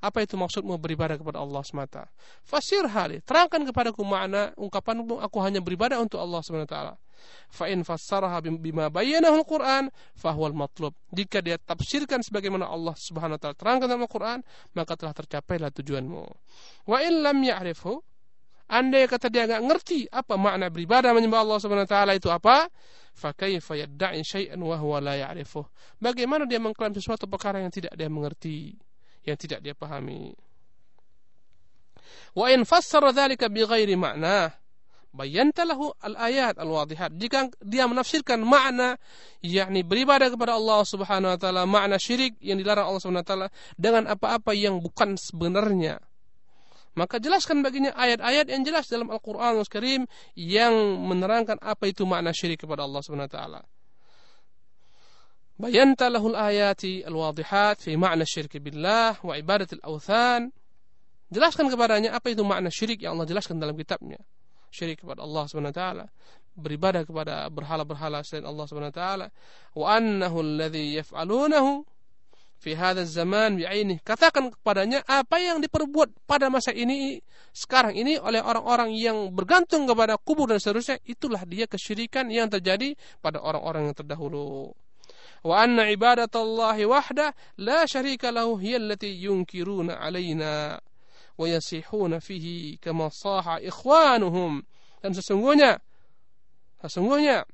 Apa itu maksudmu beribadah kepada Allah semata? Fasir hali, terangkan kepadaku makna ungkapanmu aku hanya beribadah untuk Allah SWT. Fa in fassaraha bima bayyanahu al-Qur'an fahuwal matlub. Jika dia tafsirkan sebagaimana Allah Subhanahu wa taala terangkan dalam Al-Qur'an, maka telah tercapailah tujuanmu. Wa in lam ya'rifhu Andai kata dia nggak ngerti apa makna beribadah menyembah Allah Subhanahu wa taala itu apa, fakaifa yadda'i syai'an wa huwa. Bagaimana dia mengklaim sesuatu perkara yang tidak dia mengerti, yang tidak dia pahami. Wa in fassara dzalika bighairi ma'na, bayanta al-ayat al-wadihat. Jika dia menafsirkan makna yakni beribadah kepada Allah Subhanahu wa taala, makna syirik yang dilarang Allah Subhanahu wa taala dengan apa-apa yang bukan sebenarnya maka jelaskan baginya ayat-ayat yang jelas dalam Al-Quran Al-Karim yang menerangkan apa itu makna syirik kepada Allah Subhanahu Wa Taala. Bayanta lahul ayati al-wadihat fi makna syirik billah wa ibadat al-awthan. Jelaskan kepadanya apa itu makna syirik yang Allah jelaskan dalam kitabnya. Syirik kepada Allah Subhanahu wa taala, beribadah kepada berhala-berhala selain Allah Subhanahu wa taala, wa annahu alladhi yaf'alunahu fi zaman bi'ainih. Katakan kepadanya apa yang diperbuat pada masa ini sekarang ini oleh orang-orang yang bergantung kepada kubur dan seterusnya itulah dia kesyirikan yang terjadi pada orang-orang yang terdahulu. Wa anna ibadatallahi wahda la syarika lahu hiya allati yunkiruna alaina wa yasihuna fihi kama saha ikhwanuhum. Dan sesungguhnya sesungguhnya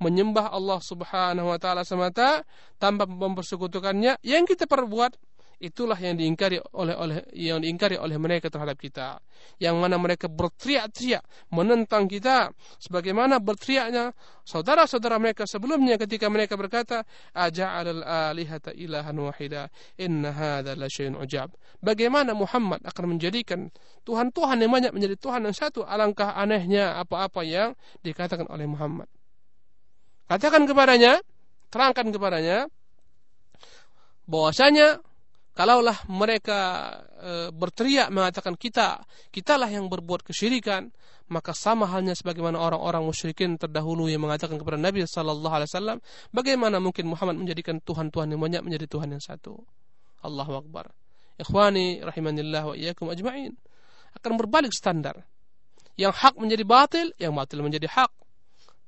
menyembah Allah Subhanahu wa taala semata tanpa mempersekutukannya yang kita perbuat itulah yang diingkari oleh oleh yang diingkari oleh mereka terhadap kita. Yang mana mereka berteriak-teriak menentang kita sebagaimana berteriaknya saudara-saudara mereka sebelumnya ketika mereka berkata aja'al alihata ilahan wahida inna hadza la syai'un ujab. Bagaimana Muhammad akan menjadikan tuhan-tuhan yang banyak menjadi tuhan yang satu? Alangkah anehnya apa-apa yang dikatakan oleh Muhammad Katakan kepadanya, terangkan kepadanya bahwasanya kalaulah mereka e, berteriak mengatakan kita kitalah yang berbuat kesyirikan maka sama halnya sebagaimana orang-orang musyrikin terdahulu yang mengatakan kepada Nabi sallallahu alaihi wasallam bagaimana mungkin Muhammad menjadikan tuhan-tuhan yang banyak menjadi tuhan yang satu? Allahu akbar. Ikhwani rahimanillah wa iyyakum ajmain. Akan berbalik standar. Yang hak menjadi batil, yang batil menjadi hak.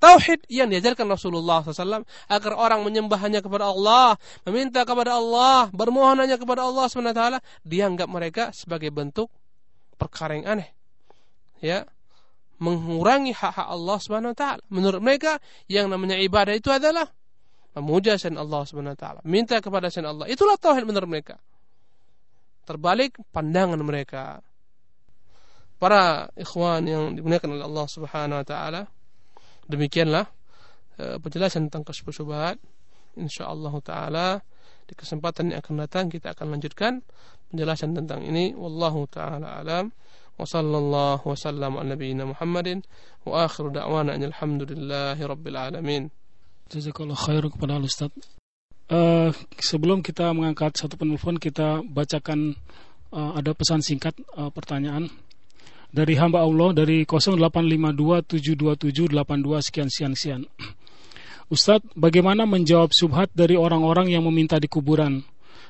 Tauhid yang diajarkan Rasulullah SAW agar orang menyembah kepada Allah, meminta kepada Allah, bermohon hanya kepada Allah SWT, dianggap mereka sebagai bentuk perkara yang aneh. Ya, mengurangi hak-hak Allah SWT. Menurut mereka yang namanya ibadah itu adalah memuja selain Allah SWT, minta kepada selain Allah. Itulah tauhid menurut mereka. Terbalik pandangan mereka. Para ikhwan yang dimuliakan oleh Allah Subhanahu wa taala, demikianlah uh, penjelasan tentang kasus syubhat insyaallah taala di kesempatan yang akan datang kita akan lanjutkan penjelasan tentang ini. Wallahu taala alam. Wa sallallahu wa sallam ala nabiyyina Muhammadin. Wa akhiru da'wana alhamdulillahi rabbil alamin. Jazakallahu khair kepada Ustaz. Uh, sebelum kita mengangkat satu penelpon kita bacakan uh, ada pesan singkat uh, pertanyaan dari hamba Allah dari 0852 sekian sekian sekian. Ustadz, bagaimana menjawab subhat dari orang-orang yang meminta di kuburan?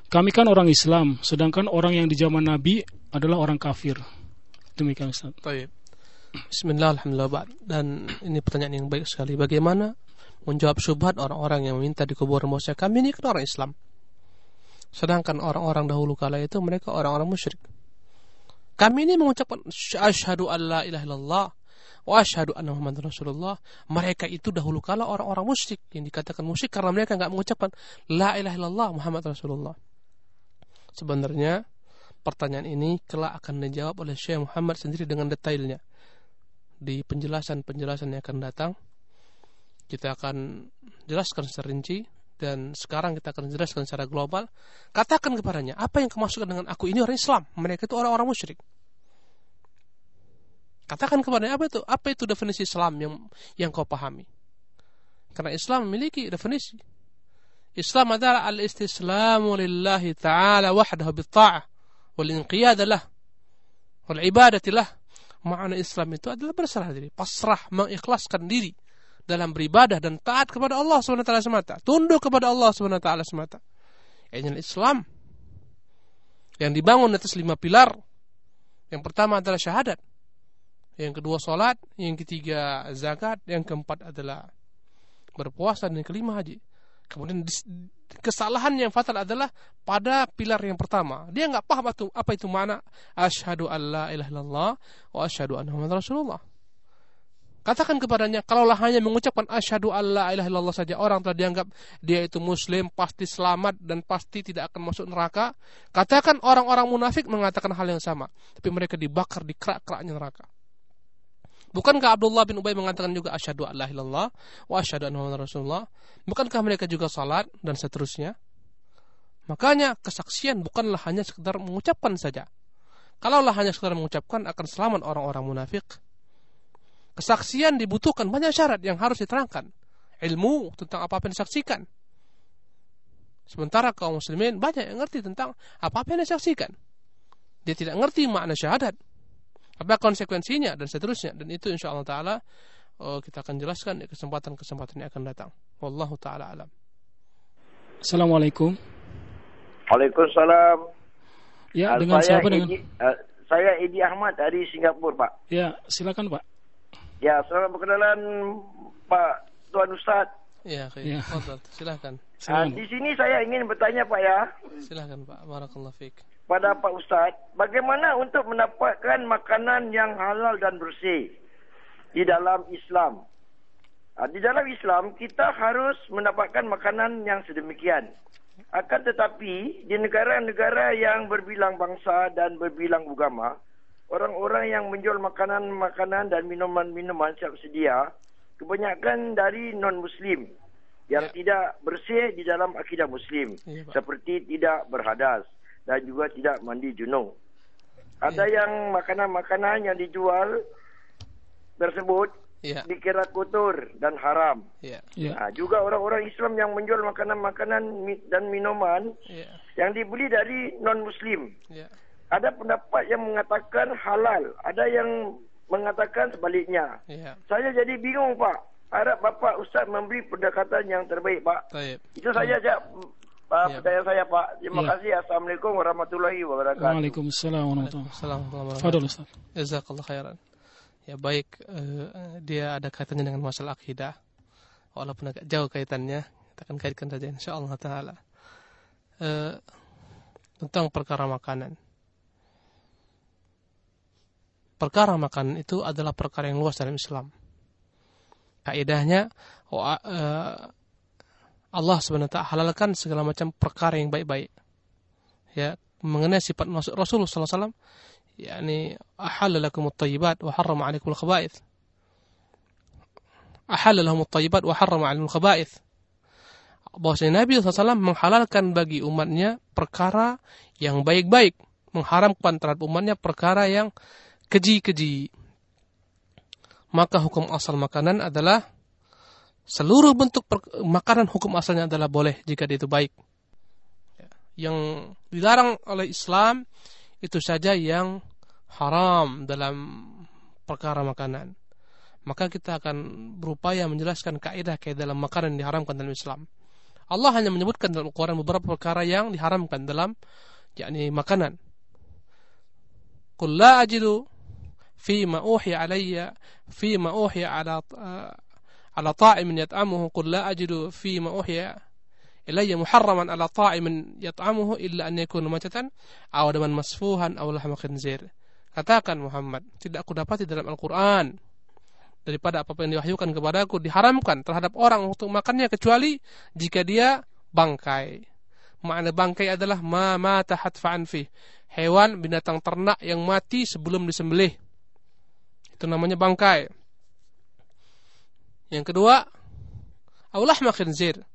Kami kan orang Islam, sedangkan orang yang di zaman Nabi adalah orang kafir. Demikian Ustaz. Baik. Bismillah, alhamdulillah. Dan ini pertanyaan yang baik sekali. Bagaimana menjawab subhat orang-orang yang meminta di kuburan manusia? Kami ini kan orang Islam. Sedangkan orang-orang dahulu kala itu mereka orang-orang musyrik. Kami ini mengucapkan asyhadu alla ilaha illallah wa asyhadu anna muhammadar rasulullah. Mereka itu dahulu kala orang-orang musyrik yang dikatakan musyrik karena mereka enggak mengucapkan la ilaha illallah Muhammad Rasulullah. Sebenarnya pertanyaan ini kelak akan dijawab oleh Syekh Muhammad sendiri dengan detailnya. Di penjelasan-penjelasan yang akan datang kita akan jelaskan secara rinci dan sekarang kita akan jelaskan secara global. Katakan kepadanya, apa yang kemasukan dengan aku ini orang Islam? Mereka itu orang-orang musyrik. Katakan kepadanya apa itu? Apa itu definisi Islam yang yang kau pahami? Karena Islam memiliki definisi. Islam adalah al-istislamu lillahi ta'ala wahdahu bitta'ah wal inqiyad lah wal ibadati lah. Makna Islam itu adalah berserah diri, pasrah, mengikhlaskan diri dalam beribadah dan taat kepada Allah SWT semata. Tunduk kepada Allah SWT semata. Ini Islam. Yang dibangun atas lima pilar. Yang pertama adalah syahadat. Yang kedua sholat. Yang ketiga zakat. Yang keempat adalah berpuasa. Dan yang kelima haji. Kemudian kesalahan yang fatal adalah pada pilar yang pertama. Dia nggak paham apa itu mana asyhadu alla ilaha illallah wa asyhadu anna muhammadar rasulullah. Katakan kepadanya, kalaulah hanya mengucapkan asyhadu alla ilaha illallah saja orang telah dianggap dia itu muslim, pasti selamat dan pasti tidak akan masuk neraka. Katakan orang-orang munafik mengatakan hal yang sama, tapi mereka dibakar di kerak-keraknya neraka. Bukankah Abdullah bin Ubay mengatakan juga asyhadu alla illallah wa asyhadu anna rasulullah? Bukankah mereka juga salat dan seterusnya? Makanya kesaksian bukanlah hanya sekedar mengucapkan saja. Kalaulah hanya sekedar mengucapkan akan selamat orang-orang munafik, Kesaksian dibutuhkan banyak syarat yang harus diterangkan. Ilmu tentang apa-apa yang disaksikan. Sementara kaum muslimin banyak yang ngerti tentang apa-apa yang disaksikan. Dia tidak ngerti makna syahadat. Apa konsekuensinya dan seterusnya. Dan itu insya Allah ta'ala oh, kita akan jelaskan di kesempatan-kesempatan yang akan datang. Wallahu ta'ala alam. Assalamualaikum. Waalaikumsalam. Ya, dengan siapa dengan? uh, saya Edi Ahmad dari Singapura, Pak. Ya, silakan, Pak. Ya, selamat perkenalan Pak Tuan Ustaz. Ya, ya. silakan. Uh, di sini saya ingin bertanya Pak ya. Silakan Pak. Barakallahu fiik. Pada Pak Ustaz, bagaimana untuk mendapatkan makanan yang halal dan bersih di dalam Islam? Uh, di dalam Islam kita harus mendapatkan makanan yang sedemikian. Akan tetapi di negara-negara yang berbilang bangsa dan berbilang agama, orang-orang yang menjual makanan-makanan dan minuman-minuman siap sedia kebanyakan dari non-muslim yang ya. tidak bersih di dalam akidah muslim ya, seperti tidak berhadas dan juga tidak mandi junub. Ada ya. yang makanan-makanan yang dijual tersebut ya. dikira kotor dan haram. Ya. Ya. Nah, juga orang-orang Islam yang menjual makanan-makanan dan minuman ya. yang dibeli dari non-muslim. Ya. Ada pendapat yang mengatakan halal, ada yang mengatakan sebaliknya. Ya. Saya jadi bingung Pak. Harap Bapak Ustaz memberi pendekatan yang terbaik Pak. Taib. Itu saja saja Pak, ya. pertanyaan saya Pak. Terima ya. kasih. Assalamualaikum warahmatullahi wabarakatuh. Waalaikumsalam warahmatullahi wabarakatuh. Fadol Ustaz. Jazakallah khairan. ya baik uh, dia ada kaitannya dengan masalah akidah walaupun agak jauh kaitannya kita akan kaitkan saja insyaallah taala uh, tentang perkara makanan perkara makanan itu adalah perkara yang luas dalam Islam. Kaidahnya eh, Allah SWT halalkan segala macam perkara yang baik-baik. Ya, mengenai sifat Rasulullah SAW, yakni ahalalakum at-tayyibat wa harrama 'alaikum al-khaba'ith. Ahalalahum at-tayyibat wa harrama 'alaikum al-khaba'ith bahwasanya Nabi SAW menghalalkan bagi umatnya perkara yang baik-baik, mengharamkan terhadap umatnya perkara yang keji-keji. Maka hukum asal makanan adalah seluruh bentuk makanan hukum asalnya adalah boleh jika itu baik. Yang dilarang oleh Islam itu saja yang haram dalam perkara makanan. Maka kita akan berupaya menjelaskan kaidah-kaidah dalam makanan yang diharamkan dalam Islam. Allah hanya menyebutkan dalam Al-Quran beberapa perkara yang diharamkan dalam yakni makanan. Qul la ajidu fi ma uhiya alayya fi ma uhiya ala ala ta'imin yat'amuhu qul la ajidu fi ma uhiya ilayya muharraman ala ta'imin yat'amuhu illa an yakuna matatan aw daman masfuhan aw lahma khinzir. Katakan Muhammad, tidak aku dapati dalam Al-Quran daripada apa yang diwahyukan kepadaku diharamkan terhadap orang untuk makannya kecuali jika dia bangkai. Makna bangkai adalah ma mata hatfa'an fi. Hewan binatang ternak yang mati sebelum disembelih. Itu namanya bangkai. Yang kedua, aulah khinzir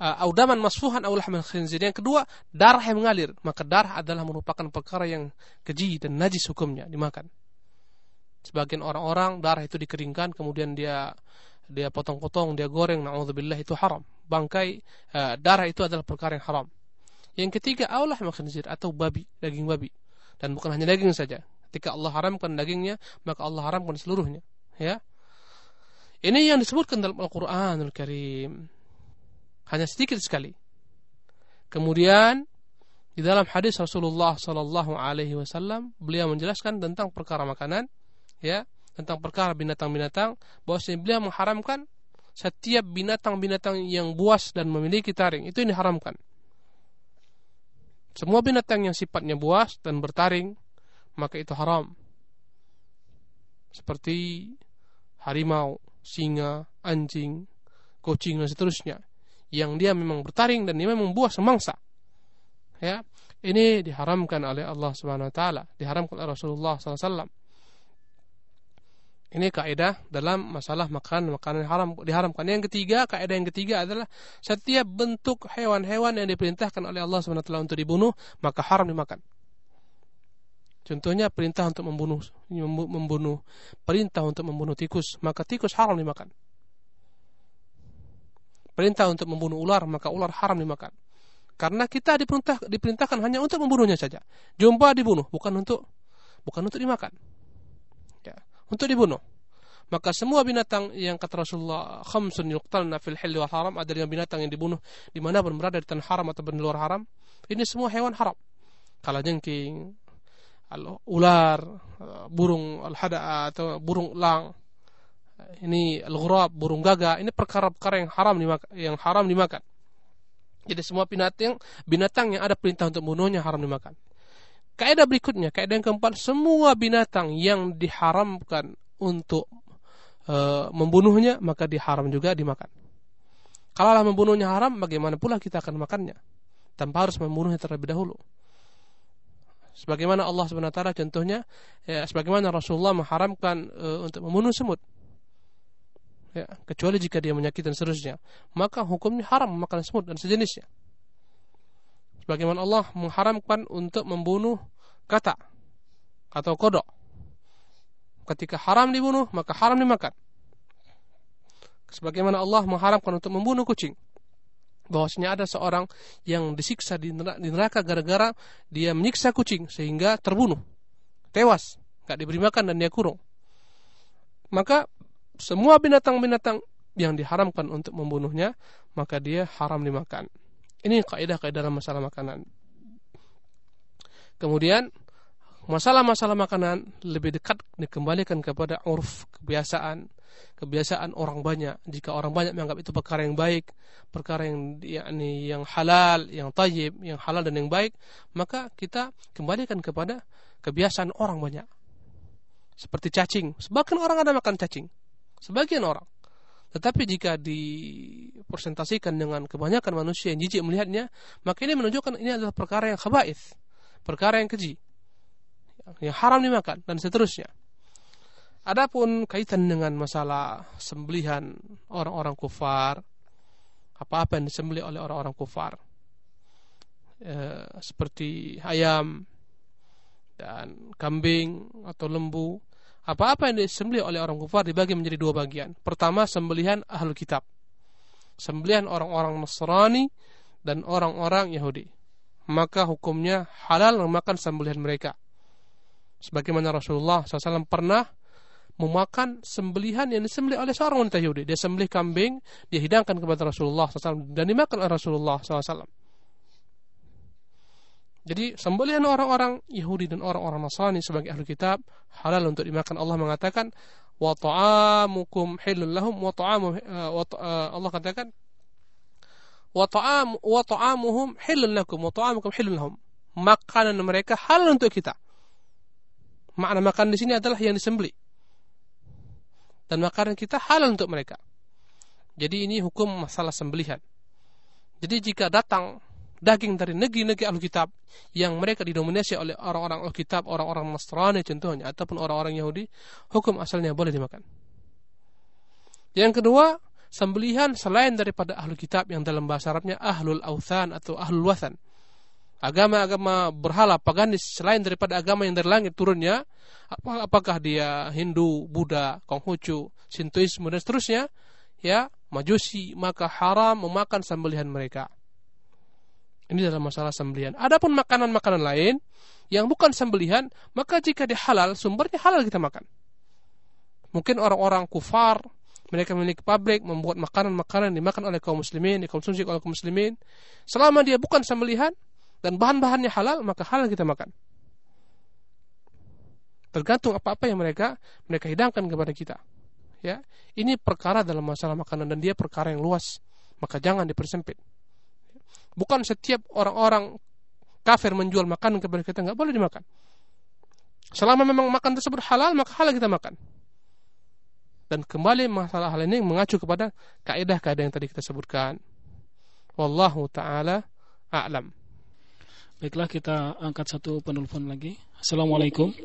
uh, audaman masfuhan aw lahman khinzir. Yang kedua, darah yang mengalir. Maka darah adalah merupakan perkara yang keji dan najis hukumnya dimakan. Sebagian orang-orang darah itu dikeringkan kemudian dia dia potong-potong, dia goreng, naudzubillah itu haram. Bangkai uh, darah itu adalah perkara yang haram. Yang ketiga, aulah khinzir atau babi, daging babi. Dan bukan hanya daging saja. Ketika Allah haramkan dagingnya, maka Allah haramkan seluruhnya. Ya. Ini yang disebutkan dalam Al-Qur'anul Karim hanya sedikit sekali. Kemudian di dalam hadis Rasulullah Sallallahu Alaihi Wasallam beliau menjelaskan tentang perkara makanan, ya tentang perkara binatang-binatang, bahwa beliau mengharamkan setiap binatang-binatang yang buas dan memiliki taring itu ini diharamkan. Semua binatang yang sifatnya buas dan bertaring maka itu haram. Seperti harimau, singa, anjing, kucing dan seterusnya yang dia memang bertaring dan dia memang buah semangsa. Ya, ini diharamkan oleh Allah Subhanahu wa taala, diharamkan oleh Rasulullah SAW. Ini kaidah dalam masalah makan makanan haram diharamkan. Yang ketiga, kaidah yang ketiga adalah setiap bentuk hewan-hewan yang diperintahkan oleh Allah Subhanahu wa taala untuk dibunuh, maka haram dimakan. Contohnya perintah untuk membunuh membunuh perintah untuk membunuh tikus, maka tikus haram dimakan perintah untuk membunuh ular, maka ular haram dimakan. Karena kita diperintah, diperintahkan hanya untuk membunuhnya saja. Jumpa dibunuh, bukan untuk bukan untuk dimakan. Ya, untuk dibunuh. Maka semua binatang yang kata Rasulullah khamsun yuqtalna fil hilli wal haram ada yang binatang yang dibunuh di mana berada di tanah haram atau di luar haram. Ini semua hewan haram. Kalajengking, ular, burung al-hada atau burung lang, ini al-ghurab, burung gagak, ini perkara-perkara yang haram dimakan, yang haram dimakan. Jadi semua binatang binatang yang ada perintah untuk membunuhnya haram dimakan. Kaidah berikutnya, kaidah yang keempat, semua binatang yang diharamkan untuk e, membunuhnya maka diharam juga dimakan. Kalau membunuhnya haram, bagaimana pula kita akan makannya tanpa harus membunuhnya terlebih dahulu. Sebagaimana Allah Subhanahu taala contohnya, ya, sebagaimana Rasulullah mengharamkan e, untuk membunuh semut. Ya, kecuali jika dia menyakiti dan seterusnya. Maka hukumnya haram memakan semut dan sejenisnya. Sebagaimana Allah mengharamkan untuk membunuh kata atau kodok. Ketika haram dibunuh maka haram dimakan. Sebagaimana Allah mengharamkan untuk membunuh kucing bahwasanya ada seorang yang disiksa di neraka gara-gara dia menyiksa kucing sehingga terbunuh tewas gak diberi makan dan dia kurung maka semua binatang-binatang yang diharamkan untuk membunuhnya, maka dia haram dimakan. Ini kaidah-kaidah dalam masalah makanan. Kemudian masalah-masalah makanan lebih dekat dikembalikan kepada urf kebiasaan kebiasaan orang banyak. Jika orang banyak menganggap itu perkara yang baik perkara yang yakni yang halal yang tayyib yang halal dan yang baik maka kita kembalikan kepada kebiasaan orang banyak. Seperti cacing. Sebagian orang ada makan cacing. Sebagian orang. Tetapi jika dipresentasikan dengan kebanyakan manusia yang jijik melihatnya maka ini menunjukkan ini adalah perkara yang khabais. Perkara yang keji. Yang haram dimakan dan seterusnya. Adapun kaitan dengan masalah sembelihan orang-orang kufar, apa-apa yang disembelih oleh orang-orang kufar, e, seperti ayam dan kambing atau lembu, apa-apa yang disembelih oleh orang kufar dibagi menjadi dua bagian. Pertama, sembelihan ahlu kitab, sembelihan orang-orang Nasrani dan orang-orang Yahudi. Maka hukumnya halal memakan sembelihan mereka Sebagaimana Rasulullah SAW pernah memakan sembelihan yang disembelih oleh seorang wanita Yahudi. Dia sembelih kambing, dia hidangkan kepada Rasulullah SAW dan dimakan oleh Rasulullah SAW. Jadi sembelihan orang-orang Yahudi dan orang-orang Nasrani sebagai ahli kitab halal untuk dimakan. Allah mengatakan wa ta'amukum hilul lahum wa ta'amu uh, uh, Allah katakan wa ta'am wa ta'amuhum hilul lakum wa ta'amukum hilul lahum. Makanan mereka halal untuk kita Makna makan di sini adalah yang disembeli. Dan makanan kita halal untuk mereka. Jadi ini hukum masalah sembelihan. Jadi jika datang daging dari negeri-negeri Alkitab yang mereka didominasi oleh orang-orang Alkitab, orang-orang Nasrani contohnya ataupun orang-orang Yahudi, hukum asalnya boleh dimakan. Yang kedua, sembelihan selain daripada ahlu kitab yang dalam bahasa Arabnya ahlul authan atau ahlul wathan agama-agama berhala paganis selain daripada agama yang dari langit turunnya apakah dia Hindu, Buddha, Konghucu, Sintoisme dan seterusnya? Ya majusi maka haram memakan sembelihan mereka. Ini adalah masalah sembelihan. Adapun makanan-makanan lain yang bukan sembelihan maka jika dia halal sumbernya halal kita makan. Mungkin orang-orang kufar mereka memiliki pabrik membuat makanan-makanan dimakan oleh kaum muslimin dikonsumsi oleh kaum muslimin. Selama dia bukan sembelihan dan bahan-bahannya halal, maka halal kita makan. Tergantung apa-apa yang mereka mereka hidangkan kepada kita. Ya, ini perkara dalam masalah makanan dan dia perkara yang luas, maka jangan dipersempit. Bukan setiap orang-orang kafir menjual makanan kepada kita nggak boleh dimakan. Selama memang makan tersebut halal, maka halal kita makan. Dan kembali masalah hal ini mengacu kepada kaidah-kaidah yang tadi kita sebutkan. Wallahu taala a'lam. Baiklah kita angkat satu penelpon lagi. Assalamualaikum.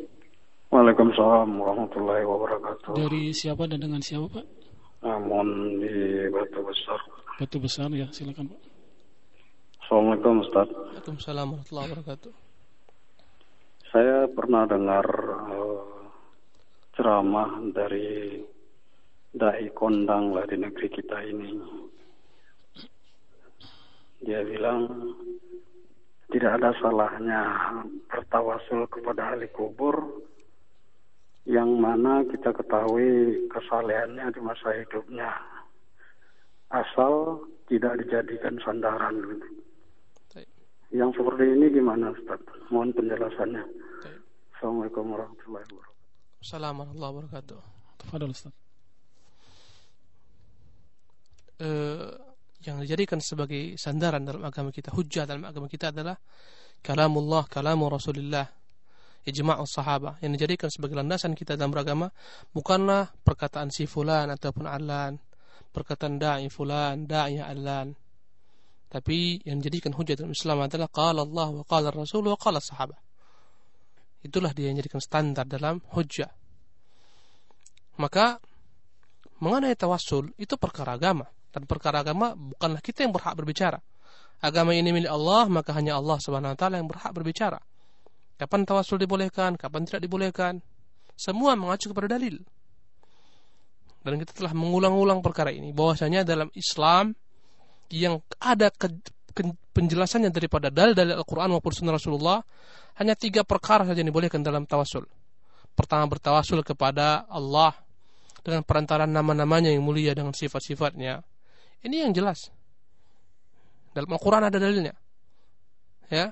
Waalaikumsalam warahmatullahi wabarakatuh. Dari siapa dan dengan siapa Pak? Namun di Batu Besar. Batu Besar ya, silakan Pak. Assalamualaikum Ustaz. Waalaikumsalam warahmatullahi wabarakatuh. Saya pernah dengar uh, ceramah dari dai kondang lah di negeri kita ini. Dia bilang tidak ada salahnya bertawasul kepada ahli kubur yang mana kita ketahui kesalehannya di masa hidupnya asal tidak dijadikan sandaran Yang seperti ini gimana Ustaz? Mohon penjelasannya. Assalamualaikum warahmatullahi wabarakatuh. Assalamualaikum warahmatullahi wabarakatuh. Tafadhal Ustaz. Uh, yang dijadikan sebagai sandaran dalam agama kita, hujah dalam agama kita adalah kalamullah, kalamu Rasulullah, ijma'us sahabah yang dijadikan sebagai landasan kita dalam beragama bukanlah perkataan si fulan ataupun alan, perkataan da'i fulan, da'i alan. Tapi yang dijadikan hujah dalam Islam adalah qala Allah wa qala Rasul wa qala sahabah. Itulah dia yang dijadikan standar dalam hujah. Maka mengenai tawassul itu perkara agama dan perkara agama bukanlah kita yang berhak berbicara. Agama ini milik Allah, maka hanya Allah Subhanahu wa taala yang berhak berbicara. Kapan tawasul dibolehkan, kapan tidak dibolehkan, semua mengacu kepada dalil. Dan kita telah mengulang-ulang perkara ini bahwasanya dalam Islam yang ada ke, penjelasannya daripada dalil-dalil Al-Qur'an maupun sunnah Rasulullah hanya tiga perkara saja yang dibolehkan dalam tawasul. Pertama bertawasul kepada Allah dengan perantaraan nama-namanya yang mulia dengan sifat-sifatnya. Ini yang jelas. Dalam Al-Quran ada dalilnya. Ya.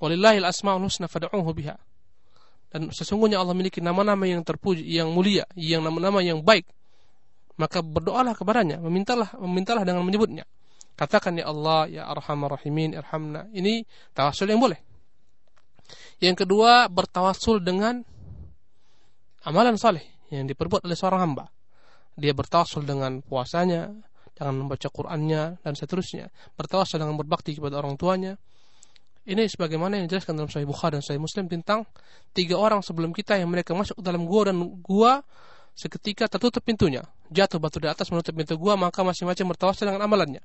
Walillahil asmaul husna fad'uhu biha. Dan sesungguhnya Allah memiliki nama-nama yang terpuji, yang mulia, yang nama-nama yang baik. Maka berdoalah kepadanya, memintalah memintalah dengan menyebutnya. Katakan ya Allah, ya Arhamar Rahimin, irhamna. Ini tawasul yang boleh. Yang kedua, bertawasul dengan amalan saleh yang diperbuat oleh seorang hamba. Dia bertawasul dengan puasanya, dengan membaca Qur'annya dan seterusnya. Bertawasul dengan berbakti kepada orang tuanya. Ini sebagaimana yang dijelaskan dalam Sahih Bukhari dan Sahih Muslim tentang tiga orang sebelum kita yang mereka masuk ke dalam gua dan gua seketika tertutup pintunya. Jatuh batu di atas menutup pintu gua, maka masing-masing bertawasul dengan amalannya.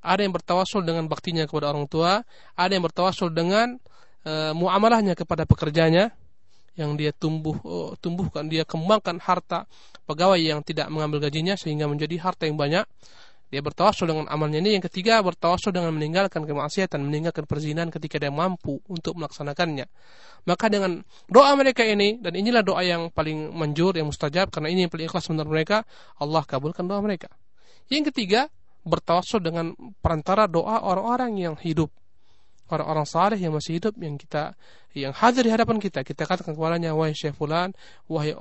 Ada yang bertawasul dengan baktinya kepada orang tua, ada yang bertawasul dengan e, muamalahnya kepada pekerjanya, yang dia tumbuh oh, tumbuhkan dia kembangkan harta pegawai yang tidak mengambil gajinya sehingga menjadi harta yang banyak. Dia bertawasul dengan amalnya ini. Yang ketiga bertawasul dengan meninggalkan kemaksiatan meninggalkan perzinahan ketika dia mampu untuk melaksanakannya. Maka dengan doa mereka ini dan inilah doa yang paling manjur yang mustajab karena ini yang paling ikhlas menurut mereka Allah kabulkan doa mereka. Yang ketiga bertawasul dengan perantara doa orang-orang yang hidup orang-orang saleh yang masih hidup yang kita yang hadir di hadapan kita. Kita katakan kepadanya wahai syekh fulan wahai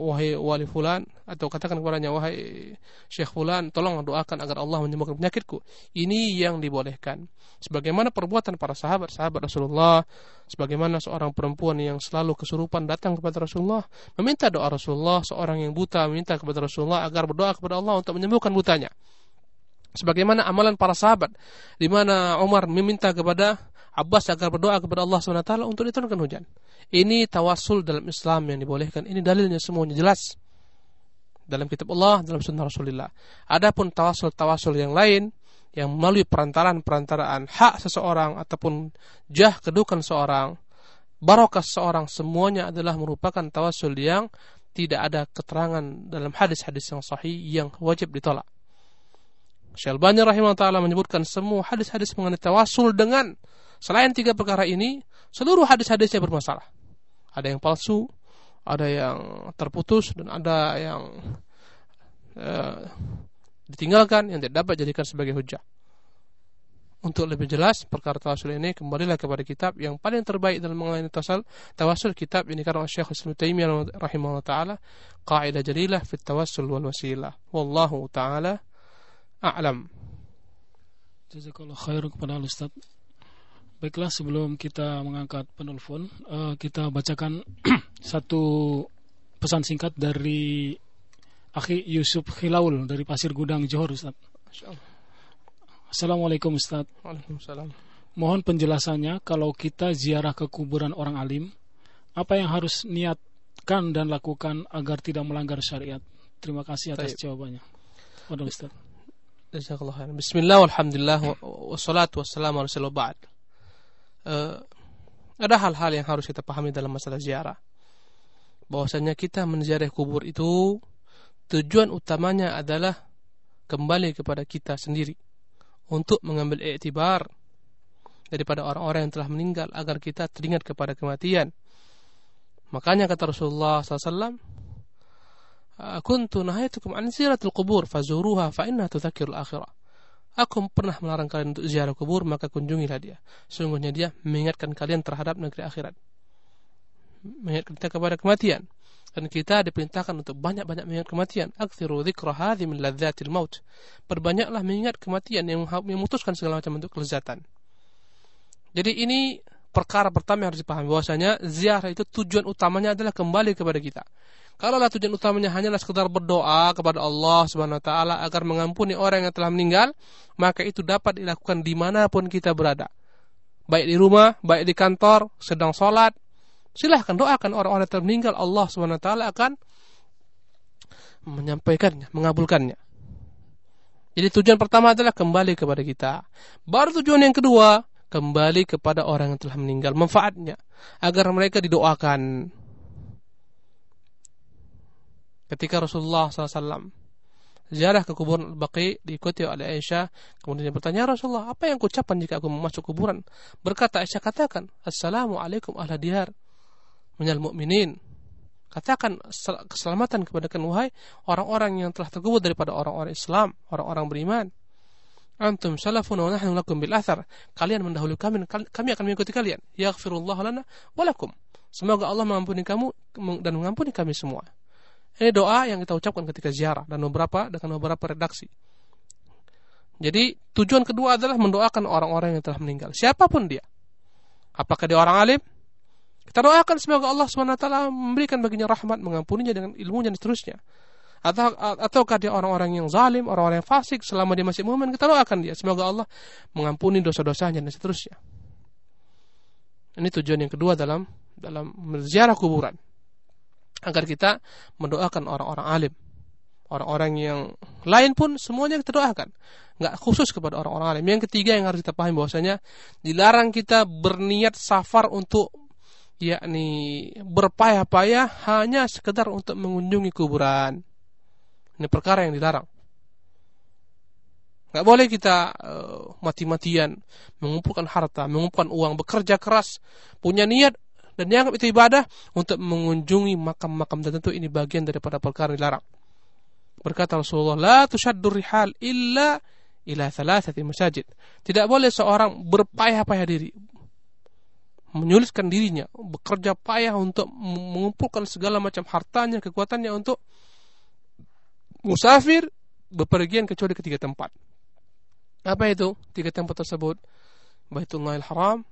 wahai wali fulan atau katakan kepadanya wahai syekh fulan tolong doakan agar Allah menyembuhkan penyakitku. Ini yang dibolehkan. Sebagaimana perbuatan para sahabat sahabat Rasulullah sebagaimana seorang perempuan yang selalu kesurupan datang kepada Rasulullah meminta doa Rasulullah seorang yang buta meminta kepada Rasulullah agar berdoa kepada Allah untuk menyembuhkan butanya sebagaimana amalan para sahabat di mana Umar meminta kepada Abbas agar berdoa kepada Allah SWT untuk diturunkan hujan. Ini tawasul dalam Islam yang dibolehkan. Ini dalilnya semuanya jelas. Dalam kitab Allah, dalam sunnah Rasulullah. Adapun tawasul-tawasul yang lain, yang melalui perantaraan-perantaraan hak seseorang ataupun jah kedukan seorang, barokah seseorang, semuanya adalah merupakan tawasul yang tidak ada keterangan dalam hadis-hadis yang sahih yang wajib ditolak. Syalbani rahimahullah ta'ala menyebutkan semua hadis-hadis mengenai tawasul dengan selain tiga perkara ini, seluruh hadis-hadisnya bermasalah. Ada yang palsu, ada yang terputus, dan ada yang uh, ditinggalkan, yang tidak dapat jadikan sebagai hujah. Untuk lebih jelas perkara tawasul ini kembalilah kepada kitab yang paling terbaik dalam mengenai tawasul, tawasul kitab ini karena Syekh Islam Taimiyah rahimahullah taala qaidah jalilah fi tawassul wal wasilah. Wallahu taala a'lam. Jazakallah khair kepada Ustaz. Baiklah sebelum kita mengangkat penelpon, uh, kita bacakan satu pesan singkat dari Akhi Yusuf Khilaul dari Pasir Gudang Johor Ustaz. Assalamualaikum Ustaz. Waalaikumsalam. Mohon penjelasannya kalau kita ziarah ke kuburan orang alim, apa yang harus niatkan dan lakukan agar tidak melanggar syariat? Terima kasih atas Taib. jawabannya. Waduh Ustaz. Bismillah walhamdulillah wassalatu wassalamu ala rasulillah ba'd. Uh, ada hal-hal yang harus kita pahami dalam masalah ziarah. Bahwasanya kita menziarah kubur itu tujuan utamanya adalah kembali kepada kita sendiri untuk mengambil iktibar daripada orang-orang yang telah meninggal agar kita teringat kepada kematian. Makanya kata Rasulullah SAW, kuntu nahaitukum an ziyaratil qubur fazuruha fa innaha tudzakkirul akhirah. Aku pernah melarang kalian untuk ziarah kubur, maka kunjungilah dia. Sungguhnya dia mengingatkan kalian terhadap negeri akhirat. Mengingatkan kita kepada kematian. Dan kita diperintahkan untuk banyak-banyak mengingat kematian. Aktsiru dzikra hadhi min ladzatil maut. Perbanyaklah mengingat kematian yang memutuskan segala macam bentuk kelezatan. Jadi ini perkara pertama yang harus dipahami bahwasanya ziarah itu tujuan utamanya adalah kembali kepada kita. Kalau tujuan utamanya hanyalah sekedar berdoa kepada Allah Subhanahu wa taala agar mengampuni orang yang telah meninggal, maka itu dapat dilakukan di mana pun kita berada. Baik di rumah, baik di kantor, sedang sholat, silahkan doakan orang-orang yang telah meninggal, Allah Subhanahu wa taala akan menyampaikannya, mengabulkannya. Jadi tujuan pertama adalah kembali kepada kita. Baru tujuan yang kedua, kembali kepada orang yang telah meninggal, manfaatnya agar mereka didoakan. Ketika Rasulullah SAW ziarah ke kuburan Al-Baqi diikuti oleh Aisyah kemudian dia bertanya Rasulullah apa yang kucapkan jika aku masuk kuburan? Berkata Aisyah katakan Assalamualaikum ahla diyar minal mu'minin katakan keselamatan kepada kan wahai orang-orang yang telah terkubur daripada orang-orang Islam orang-orang beriman Antum salafun wa nahnu lakum bil athar. Kalian mendahului kami, kami akan mengikuti kalian. Yaghfirullah lana wa lakum. Semoga Allah mengampuni kamu dan mengampuni kami semua. Ini doa yang kita ucapkan ketika ziarah dan beberapa dengan beberapa redaksi. Jadi tujuan kedua adalah mendoakan orang-orang yang telah meninggal, siapa pun dia. Apakah dia orang alim? Kita doakan semoga Allah SWT memberikan baginya rahmat, mengampuninya dengan ilmunya dan seterusnya. Atau ataukah dia orang-orang yang zalim, orang-orang yang fasik selama dia masih mukmin, kita doakan dia semoga Allah mengampuni dosa-dosanya dan seterusnya. Ini tujuan yang kedua dalam dalam menziarah kuburan. Agar kita mendoakan orang-orang alim orang-orang yang lain pun semuanya kita doakan. Nggak khusus kepada orang-orang alim. Yang ketiga yang harus kita pahami bahwasanya dilarang kita berniat safar untuk yakni berpayah-payah hanya sekedar untuk mengunjungi kuburan. Ini perkara yang dilarang. Nggak boleh kita uh, mati-matian mengumpulkan harta, mengumpulkan uang, bekerja keras, punya niat dan dianggap itu ibadah untuk mengunjungi makam-makam tertentu ini bagian daripada perkara yang dilarang. Berkata Rasulullah, "La tushaddur rihal illa ila thalathati masajid." Tidak boleh seorang berpayah-payah diri menyulitkan dirinya, bekerja payah untuk mengumpulkan segala macam hartanya, kekuatannya untuk musafir bepergian kecuali ketiga tempat. Apa itu tiga tempat tersebut? Baitullahil Haram,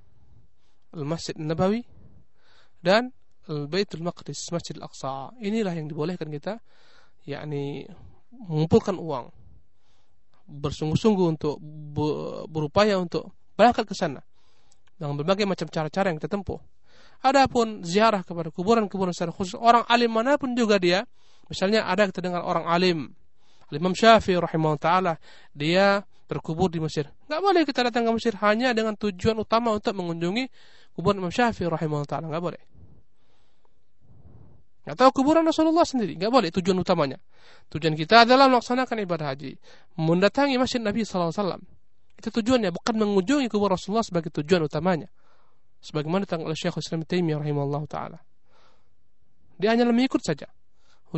Al-Masjid Nabawi, dan Al-Baitul Maqdis, Masjid Al-Aqsa. Inilah yang dibolehkan kita yakni mengumpulkan uang bersungguh-sungguh untuk berupaya untuk berangkat ke sana dengan berbagai macam cara-cara yang kita tempuh. Adapun ziarah kepada kuburan-kuburan secara khusus orang alim mana pun juga dia, misalnya ada kita dengar orang alim, Imam Syafi'i rahimahullah taala, dia berkubur di Mesir. Enggak boleh kita datang ke Mesir hanya dengan tujuan utama untuk mengunjungi kuburan Imam Syafi'i rahimahullah taala, enggak boleh. Atau kuburan Rasulullah sendiri, nggak boleh tujuan utamanya. Tujuan kita adalah melaksanakan ibadah haji, mendatangi masjid Nabi SAW. Itu tujuannya, bukan mengunjungi kubur Rasulullah sebagai tujuan utamanya. Sebagaimana ditanggung oleh Syekh Islam Taimiyah rahimahullah taala. Dia hanya mengikut saja.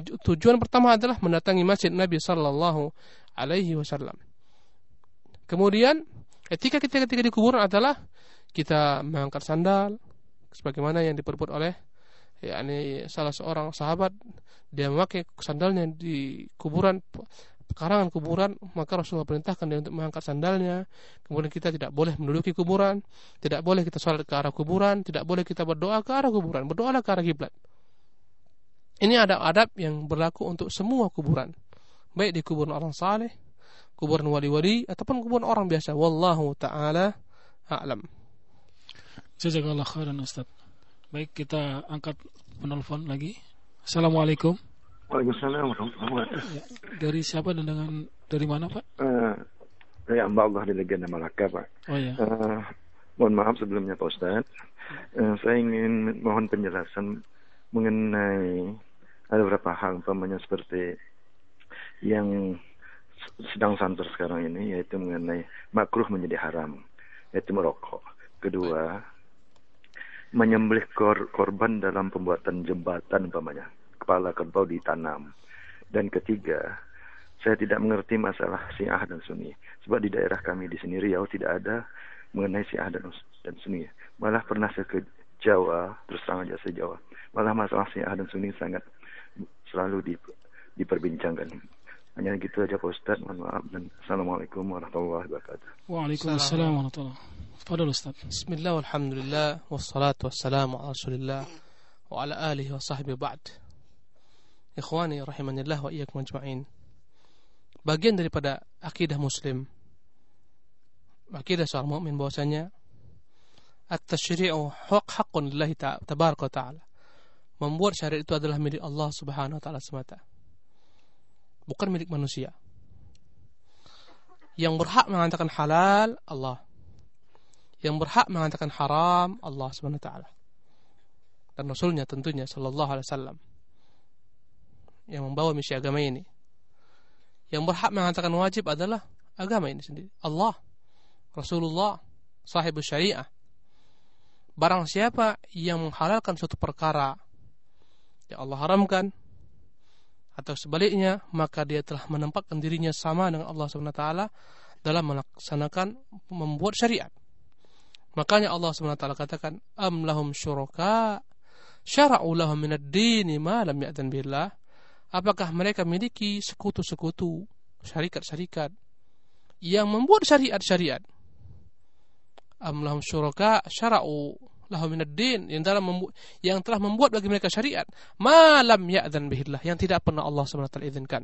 Tujuan pertama adalah mendatangi masjid Nabi Sallallahu Alaihi Wasallam. Kemudian ketika kita ketika di kuburan adalah kita mengangkat sandal, sebagaimana yang diperbuat oleh yakni salah seorang sahabat. Dia memakai sandalnya di kuburan karangan kuburan maka Rasulullah perintahkan dia untuk mengangkat sandalnya. Kemudian kita tidak boleh menduduki kuburan tidak boleh kita sholat ke arah kuburan tidak boleh kita berdoa ke arah kuburan berdoalah ke arah kiblat ini ada adab yang berlaku untuk semua kuburan baik di kuburan orang saleh kuburan wali-wali ataupun kuburan orang biasa wallahu taala a'lam jazakallahu khairan ustaz Baik, kita angkat penelpon lagi. Assalamualaikum. Waalaikumsalam warahmatullahi wabarakatuh. Ya, dari siapa dan dengan dari mana Pak? Uh, saya Mbak Allah di Legenda Malaka Pak. Oh ya. Uh, mohon maaf sebelumnya Pak Ustaz. Uh, saya ingin mohon penjelasan mengenai ada beberapa hal umpamanya seperti yang sedang santer sekarang ini yaitu mengenai makruh menjadi haram yaitu merokok. Kedua, menyembelih kor korban dalam pembuatan jembatan umpamanya kepala kerbau ditanam. Dan ketiga saya tidak mengerti masalah Syiah dan Sunni. Sebab di daerah kami di sini Riau tidak ada mengenai Syiah dan, dan Sunni. Malah pernah saya ke Jawa terus terang aja saya Jawa. Malah masalah Syiah dan Sunni sangat selalu diperbincangkan. Hanya gitu aja Pak Ustaz, mohon maaf dan Assalamualaikum warahmatullahi wabarakatuh. Waalaikumsalam warahmatullahi wabarakatuh. Ustaz. Bismillah walhamdulillah wassalatu wassalamu ala Rasulillah wa ala alihi wa sahbihi ba'd. Ikhwani rahimanillah wa iyyakum ajma'in. Bagian daripada akidah muslim akidah seorang mukmin bahwasanya at-tasyri'u haq haqqun lillahi tabaraka ta'ala. Membuat syariat itu adalah milik Allah Subhanahu wa taala semata. Bukan milik manusia. Yang berhak mengatakan halal Allah yang berhak mengatakan haram Allah Subhanahu wa taala. Dan Rasulnya tentunya sallallahu alaihi wasallam yang membawa misi agama ini. Yang berhak mengatakan wajib adalah agama ini sendiri. Allah, Rasulullah, sahib syariah. Barang siapa yang menghalalkan suatu perkara yang Allah haramkan atau sebaliknya, maka dia telah menempatkan dirinya sama dengan Allah Subhanahu taala dalam melaksanakan membuat syariat. Makanya Allah SWT katakan, Am lahum syuraka syara'u lahum minad dini ma lam ya'dan billah. Apakah mereka memiliki sekutu-sekutu, syarikat-syarikat yang membuat syariat-syariat? Am lahum syuraka syara'u lahum minad din yang dalam yang telah membuat bagi mereka syariat malam ya'dan billah yang tidak pernah Allah SWT izinkan.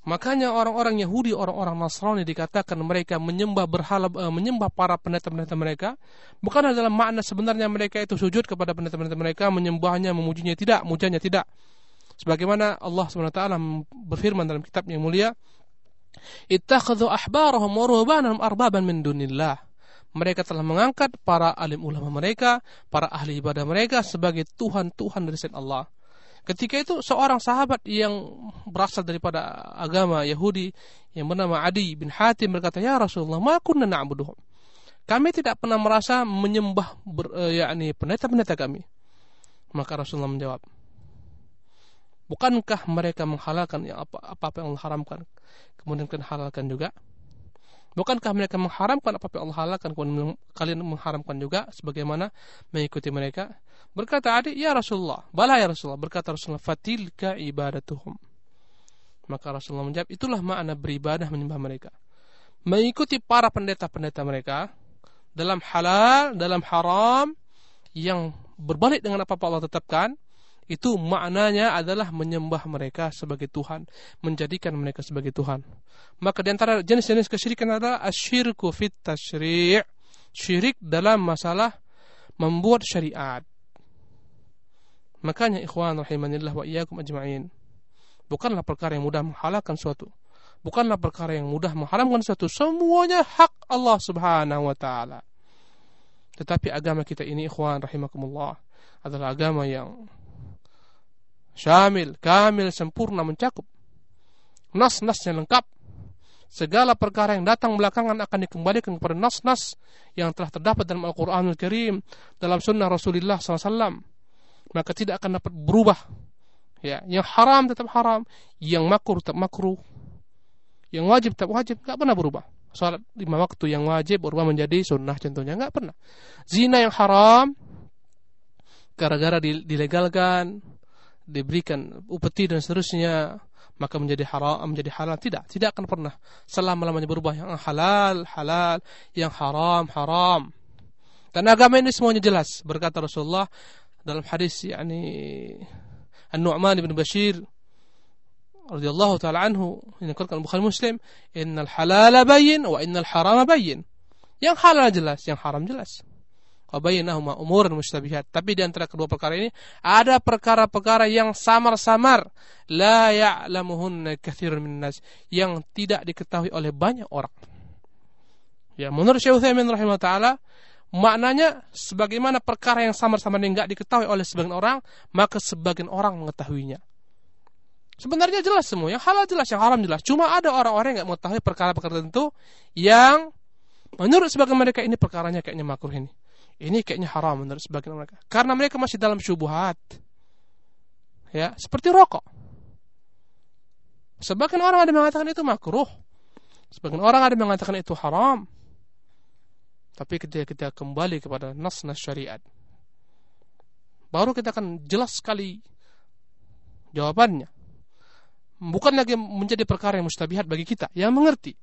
Makanya orang-orang Yahudi, orang-orang Nasrani dikatakan mereka menyembah berhala, uh, menyembah para pendeta-pendeta mereka. Bukan dalam makna sebenarnya mereka itu sujud kepada pendeta-pendeta mereka, menyembahnya, memujinya tidak, mujanya tidak. Sebagaimana Allah SWT berfirman dalam kitab yang mulia, Ittakhadhu ahbarahum wa arbaban min dunillah. Mereka telah mengangkat para alim ulama mereka, para ahli ibadah mereka sebagai Tuhan-Tuhan dari selain Allah. Ketika itu seorang sahabat yang berasal daripada agama Yahudi yang bernama Adi bin Hatim berkata, "Ya Rasulullah, ma kunna na'buduhum." Kami tidak pernah merasa menyembah ber, uh, yakni pendeta-pendeta kami. Maka Rasulullah menjawab, Bukankah mereka menghalalkan yang apa, apa yang haramkan, kemudian kalian halalkan juga? Bukankah mereka mengharamkan apa yang Allah halalkan, kalian mengharamkan juga, sebagaimana mengikuti mereka? Berkata adik, ya Rasulullah. Bala ya Rasulullah. Berkata Rasulullah, fatilka ibadatuhum. Maka Rasulullah menjawab, itulah makna beribadah menyembah mereka. Mengikuti para pendeta-pendeta mereka dalam halal, dalam haram yang berbalik dengan apa Allah tetapkan, itu maknanya adalah menyembah mereka sebagai Tuhan, menjadikan mereka sebagai Tuhan. Maka di antara jenis-jenis kesyirikan adalah asyirku fit tasyri', syirik dalam masalah membuat syariat. Makanya ikhwan rahimanillah wa iyyakum ajma'in. Bukanlah perkara yang mudah menghalalkan suatu. Bukanlah perkara yang mudah mengharamkan suatu. Semuanya hak Allah Subhanahu wa taala. Tetapi agama kita ini ikhwan rahimakumullah adalah agama yang syamil, kamil, sempurna mencakup. Nas-nasnya lengkap. Segala perkara yang datang belakangan akan dikembalikan kepada nas-nas yang telah terdapat dalam Al-Quranul Karim, dalam sunnah Rasulullah SAW maka tidak akan dapat berubah. Ya, yang haram tetap haram, yang makruh tetap makruh, yang wajib tetap wajib, nggak pernah berubah. Salat lima waktu yang wajib berubah menjadi sunnah contohnya nggak pernah. Zina yang haram gara-gara dilegalkan, diberikan upeti dan seterusnya, maka menjadi haram menjadi halal. Tidak tidak akan pernah. Selama lamanya berubah. Yang halal halal. Yang haram haram. Dan agama ini semuanya jelas berkata Rasulullah dalam hadis yakni An-Nu'man bin Bashir radhiyallahu taala anhu dikatakan Bukhari Muslim innal halala bayyin wa innal harama bayyin. Yang halal jelas yang haram jelas bainahuma umurun mustabihat tapi di antara kedua perkara ini ada perkara-perkara yang samar-samar la ya'lamuhunna katsirun minnas yang tidak diketahui oleh banyak orang ya menurut Syekh Utsaimin taala Maknanya sebagaimana perkara yang samar-samar yang enggak diketahui oleh sebagian orang, maka sebagian orang mengetahuinya. Sebenarnya jelas semua, yang halal jelas, yang haram jelas. Cuma ada orang-orang yang enggak mengetahui perkara-perkara tertentu yang menurut sebagian mereka ini perkaranya kayaknya makruh ini. Ini kayaknya haram menurut sebagian mereka. Karena mereka masih dalam syubhat. Ya, seperti rokok. Sebagian orang ada mengatakan itu makruh. Sebagian orang ada mengatakan itu haram. Tapi ketika kita kembali kepada nas-nas syariat, baru kita akan jelas sekali jawabannya. Bukan lagi menjadi perkara yang mustabihat bagi kita, yang mengerti.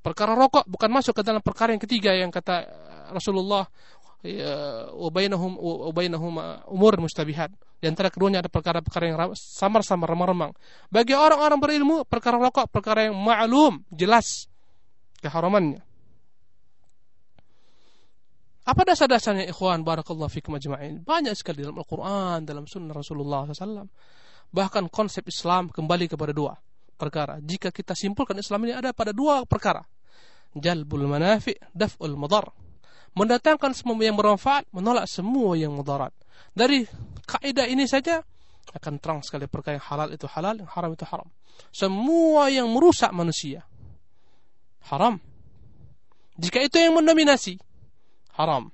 Perkara rokok bukan masuk ke dalam perkara yang ketiga yang kata Rasulullah ubainahum ubainahum umur mustabihat. Di antara keduanya ada perkara-perkara yang samar-samar remang-remang. Bagi orang-orang berilmu, perkara rokok perkara yang ma'lum, jelas keharamannya. Apa dasar-dasarnya ikhwan barakallahu fikum ajma'in? Banyak sekali dalam Al-Quran, dalam sunnah Rasulullah SAW. Bahkan konsep Islam kembali kepada dua perkara. Jika kita simpulkan Islam ini ada pada dua perkara. Jalbul manafi' daf'ul madar. Mendatangkan semua yang bermanfaat, menolak semua yang mudarat. Dari kaidah ini saja akan terang sekali perkara yang halal itu halal, yang haram itu haram. Semua yang merusak manusia haram. Jika itu yang mendominasi, haram.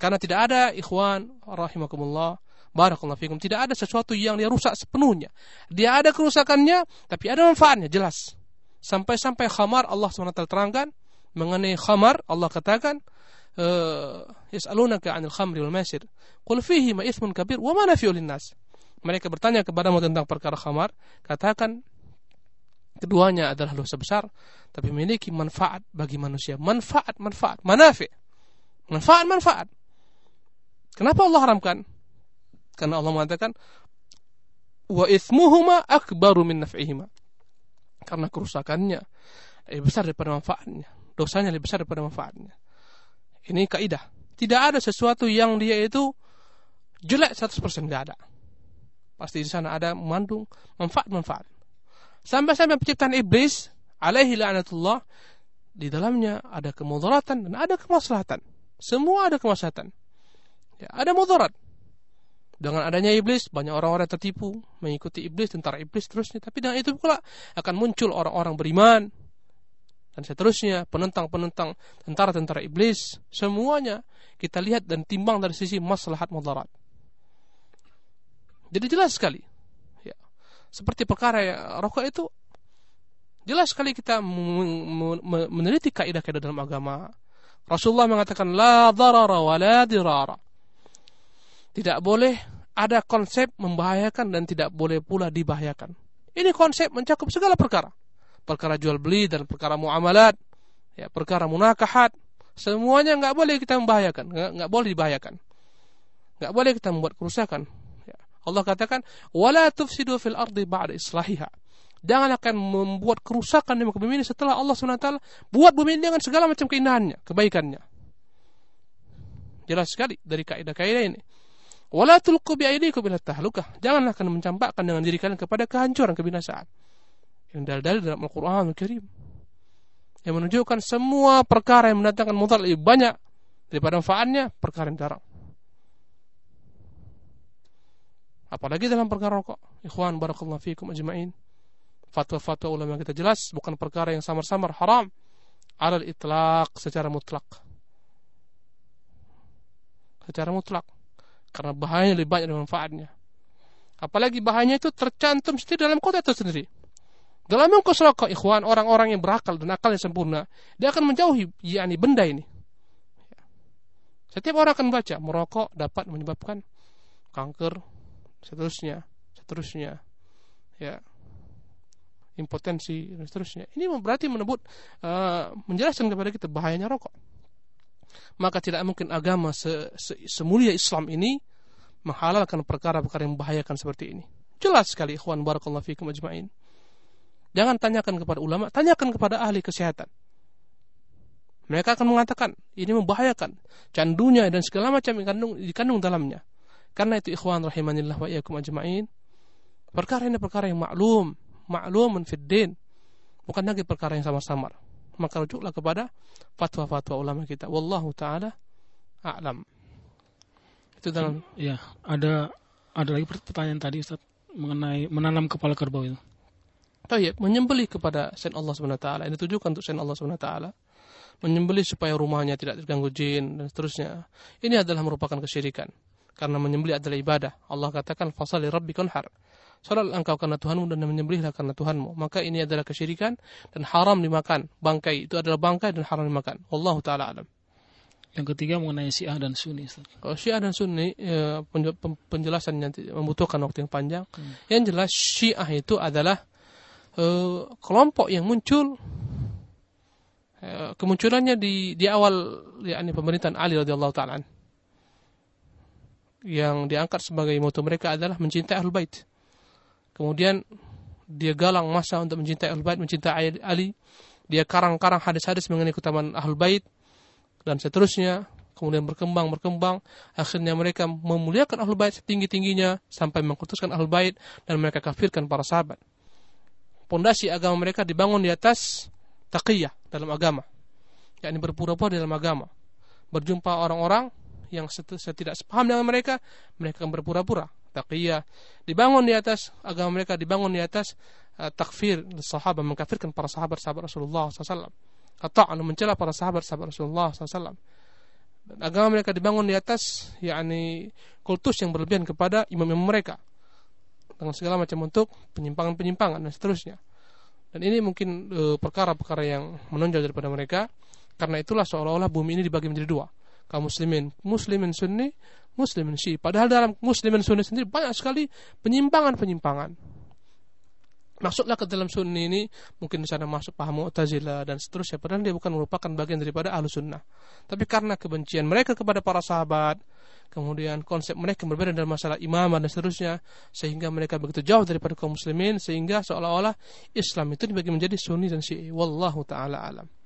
Karena tidak ada ikhwan rahimakumullah barakallahu fikum tidak ada sesuatu yang dia rusak sepenuhnya. Dia ada kerusakannya tapi ada manfaatnya jelas. Sampai-sampai khamar Allah SWT terangkan mengenai khamar Allah katakan yas'alunaka 'anil khamri wal maisir. Qul fihi ma ithmun kabir wa ma nafi'u linnas. Mereka bertanya kepadamu tentang perkara khamar. Katakan keduanya adalah dosa besar tapi memiliki manfaat bagi manusia. Manfaat manfaat manafi. Manfaat manfaat. Kenapa Allah haramkan? Karena Allah mengatakan wa ithmuhuma akbaru min naf'ihima. Karena kerusakannya lebih besar daripada manfaatnya. Dosanya lebih besar daripada manfaatnya ini kaidah. Tidak ada sesuatu yang dia itu jelek 100% tidak ada. Pasti di sana ada mengandung manfaat-manfaat. Sampai-sampai penciptaan iblis alaihi la'natullah di dalamnya ada kemudaratan dan ada kemaslahatan. Semua ada kemaslahatan. Ya, ada mudarat. Dengan adanya iblis, banyak orang-orang tertipu, mengikuti iblis, tentara iblis terusnya. Tapi dengan itu pula akan muncul orang-orang beriman dan seterusnya, penentang-penentang tentara-tentara iblis, semuanya kita lihat dan timbang dari sisi maslahat mudarat. Jadi jelas sekali. Ya. Seperti perkara ya, rokok itu jelas sekali kita meneliti kaidah-kaidah dalam agama. Rasulullah mengatakan la darara wa la dirara. Tidak boleh ada konsep membahayakan dan tidak boleh pula dibahayakan. Ini konsep mencakup segala perkara. Perkara jual beli dan perkara muamalat, ya, perkara munakahat, semuanya nggak boleh kita membahayakan, nggak, boleh dibahayakan. Nggak boleh kita membuat kerusakan. Ya. Allah katakan, "Wala tufsidu fil ardi ba'da islahiha." Jangan akan membuat kerusakan di muka bumi ini setelah Allah SWT buat bumi ini dengan segala macam keindahannya, kebaikannya. Jelas sekali dari kaidah-kaidah ini. Wala tulqu bi aydikum ila tahlukah. Janganlah kalian mencampakkan dengan diri kalian kepada kehancuran, kebinasaan. Yang dalil-dalil dalam Al-Qur'an Al-Karim. Yang menunjukkan semua perkara yang mendatangkan mudarat lebih banyak daripada manfaatnya, perkara yang jarang. Apalagi dalam perkara rokok. Ikhwan barakallahu fiikum ajma'in. Fatwa-fatwa ulama kita jelas bukan perkara yang samar-samar haram. Alal itlaq secara mutlak. Secara mutlak karena bahayanya lebih banyak dari manfaatnya. Apalagi bahayanya itu tercantum sendiri dalam kota itu sendiri. Dalam mengkos rokok, ikhwan, orang-orang yang berakal dan akalnya sempurna, dia akan menjauhi yakni benda ini. Setiap orang akan baca, merokok dapat menyebabkan kanker, seterusnya, seterusnya. Ya, impotensi dan seterusnya. Ini berarti menebut uh, menjelaskan kepada kita bahayanya rokok maka tidak mungkin agama se, se, semulia Islam ini menghalalkan perkara-perkara yang membahayakan seperti ini. Jelas sekali ikhwan barakallahu fikum ajma'in. Jangan tanyakan kepada ulama, tanyakan kepada ahli kesehatan. Mereka akan mengatakan ini membahayakan candunya dan segala macam yang dikandung, dikandung dalamnya. Karena itu ikhwan rahimanillah wa iyyakum ajma'in. Perkara ini perkara yang maklum, maklumun fid. Bukan lagi perkara yang samar-samar maka rujuklah kepada fatwa-fatwa ulama kita. Wallahu taala a'lam. Itu dalam ya, ada ada lagi pertanyaan tadi Ustaz mengenai menanam kepala kerbau itu. Tayyib, menyembelih kepada sen Allah Subhanahu wa taala. Ini tujukan untuk sen Allah Subhanahu wa taala. Menyembelih supaya rumahnya tidak terganggu jin dan seterusnya. Ini adalah merupakan kesyirikan. Karena menyembelih adalah ibadah. Allah katakan fasali rabbikal har. Salatlah engkau karena Tuhanmu dan menyembelihlah karena Tuhanmu. Maka ini adalah kesyirikan dan haram dimakan. Bangkai itu adalah bangkai dan haram dimakan. Wallahu taala alam. Yang ketiga mengenai Syiah dan Sunni. Kalau Syiah dan Sunni ya, penjelasan nanti membutuhkan waktu yang panjang. Hmm. Yang jelas Syiah itu adalah uh, kelompok yang muncul uh, kemunculannya di di awal yakni pemerintahan Ali radhiyallahu taala yang diangkat sebagai moto mereka adalah mencintai ahlul bait. Kemudian dia galang masa untuk mencintai Ahlul Bait, mencintai Ali. Dia karang-karang hadis-hadis mengenai keutamaan Ahlul Bait dan seterusnya. Kemudian berkembang, berkembang. Akhirnya mereka memuliakan Ahlul Bait setinggi-tingginya sampai mengkutuskan Ahlul Bait dan mereka kafirkan para sahabat. Pondasi agama mereka dibangun di atas taqiyah dalam agama. yakni berpura-pura dalam agama. Berjumpa orang-orang yang setidak sepaham dengan mereka, mereka akan berpura-pura taqiyah dibangun di atas agama mereka dibangun di atas uh, takfir sahabat mengkafirkan para sahabat sahabat Rasulullah SAW atau mencela para sahabat sahabat Rasulullah SAW dan agama mereka dibangun di atas yakni kultus yang berlebihan kepada imam-imam mereka dengan segala macam bentuk penyimpangan-penyimpangan dan seterusnya Dan ini mungkin e, perkara-perkara yang menonjol daripada mereka. Karena itulah seolah-olah bumi ini dibagi menjadi dua. Kaum muslimin, muslimin sunni, muslimin syi. Padahal dalam muslimin sunni sendiri banyak sekali penyimpangan-penyimpangan. Maksudlah ke dalam sunni ini mungkin di sana masuk paham Mu'tazilah dan seterusnya padahal dia bukan merupakan bagian daripada ahlu sunnah. Tapi karena kebencian mereka kepada para sahabat, kemudian konsep mereka berbeda dalam masalah imam dan seterusnya sehingga mereka begitu jauh daripada kaum muslimin sehingga seolah-olah Islam itu dibagi menjadi sunni dan syi'i. Wallahu taala alam.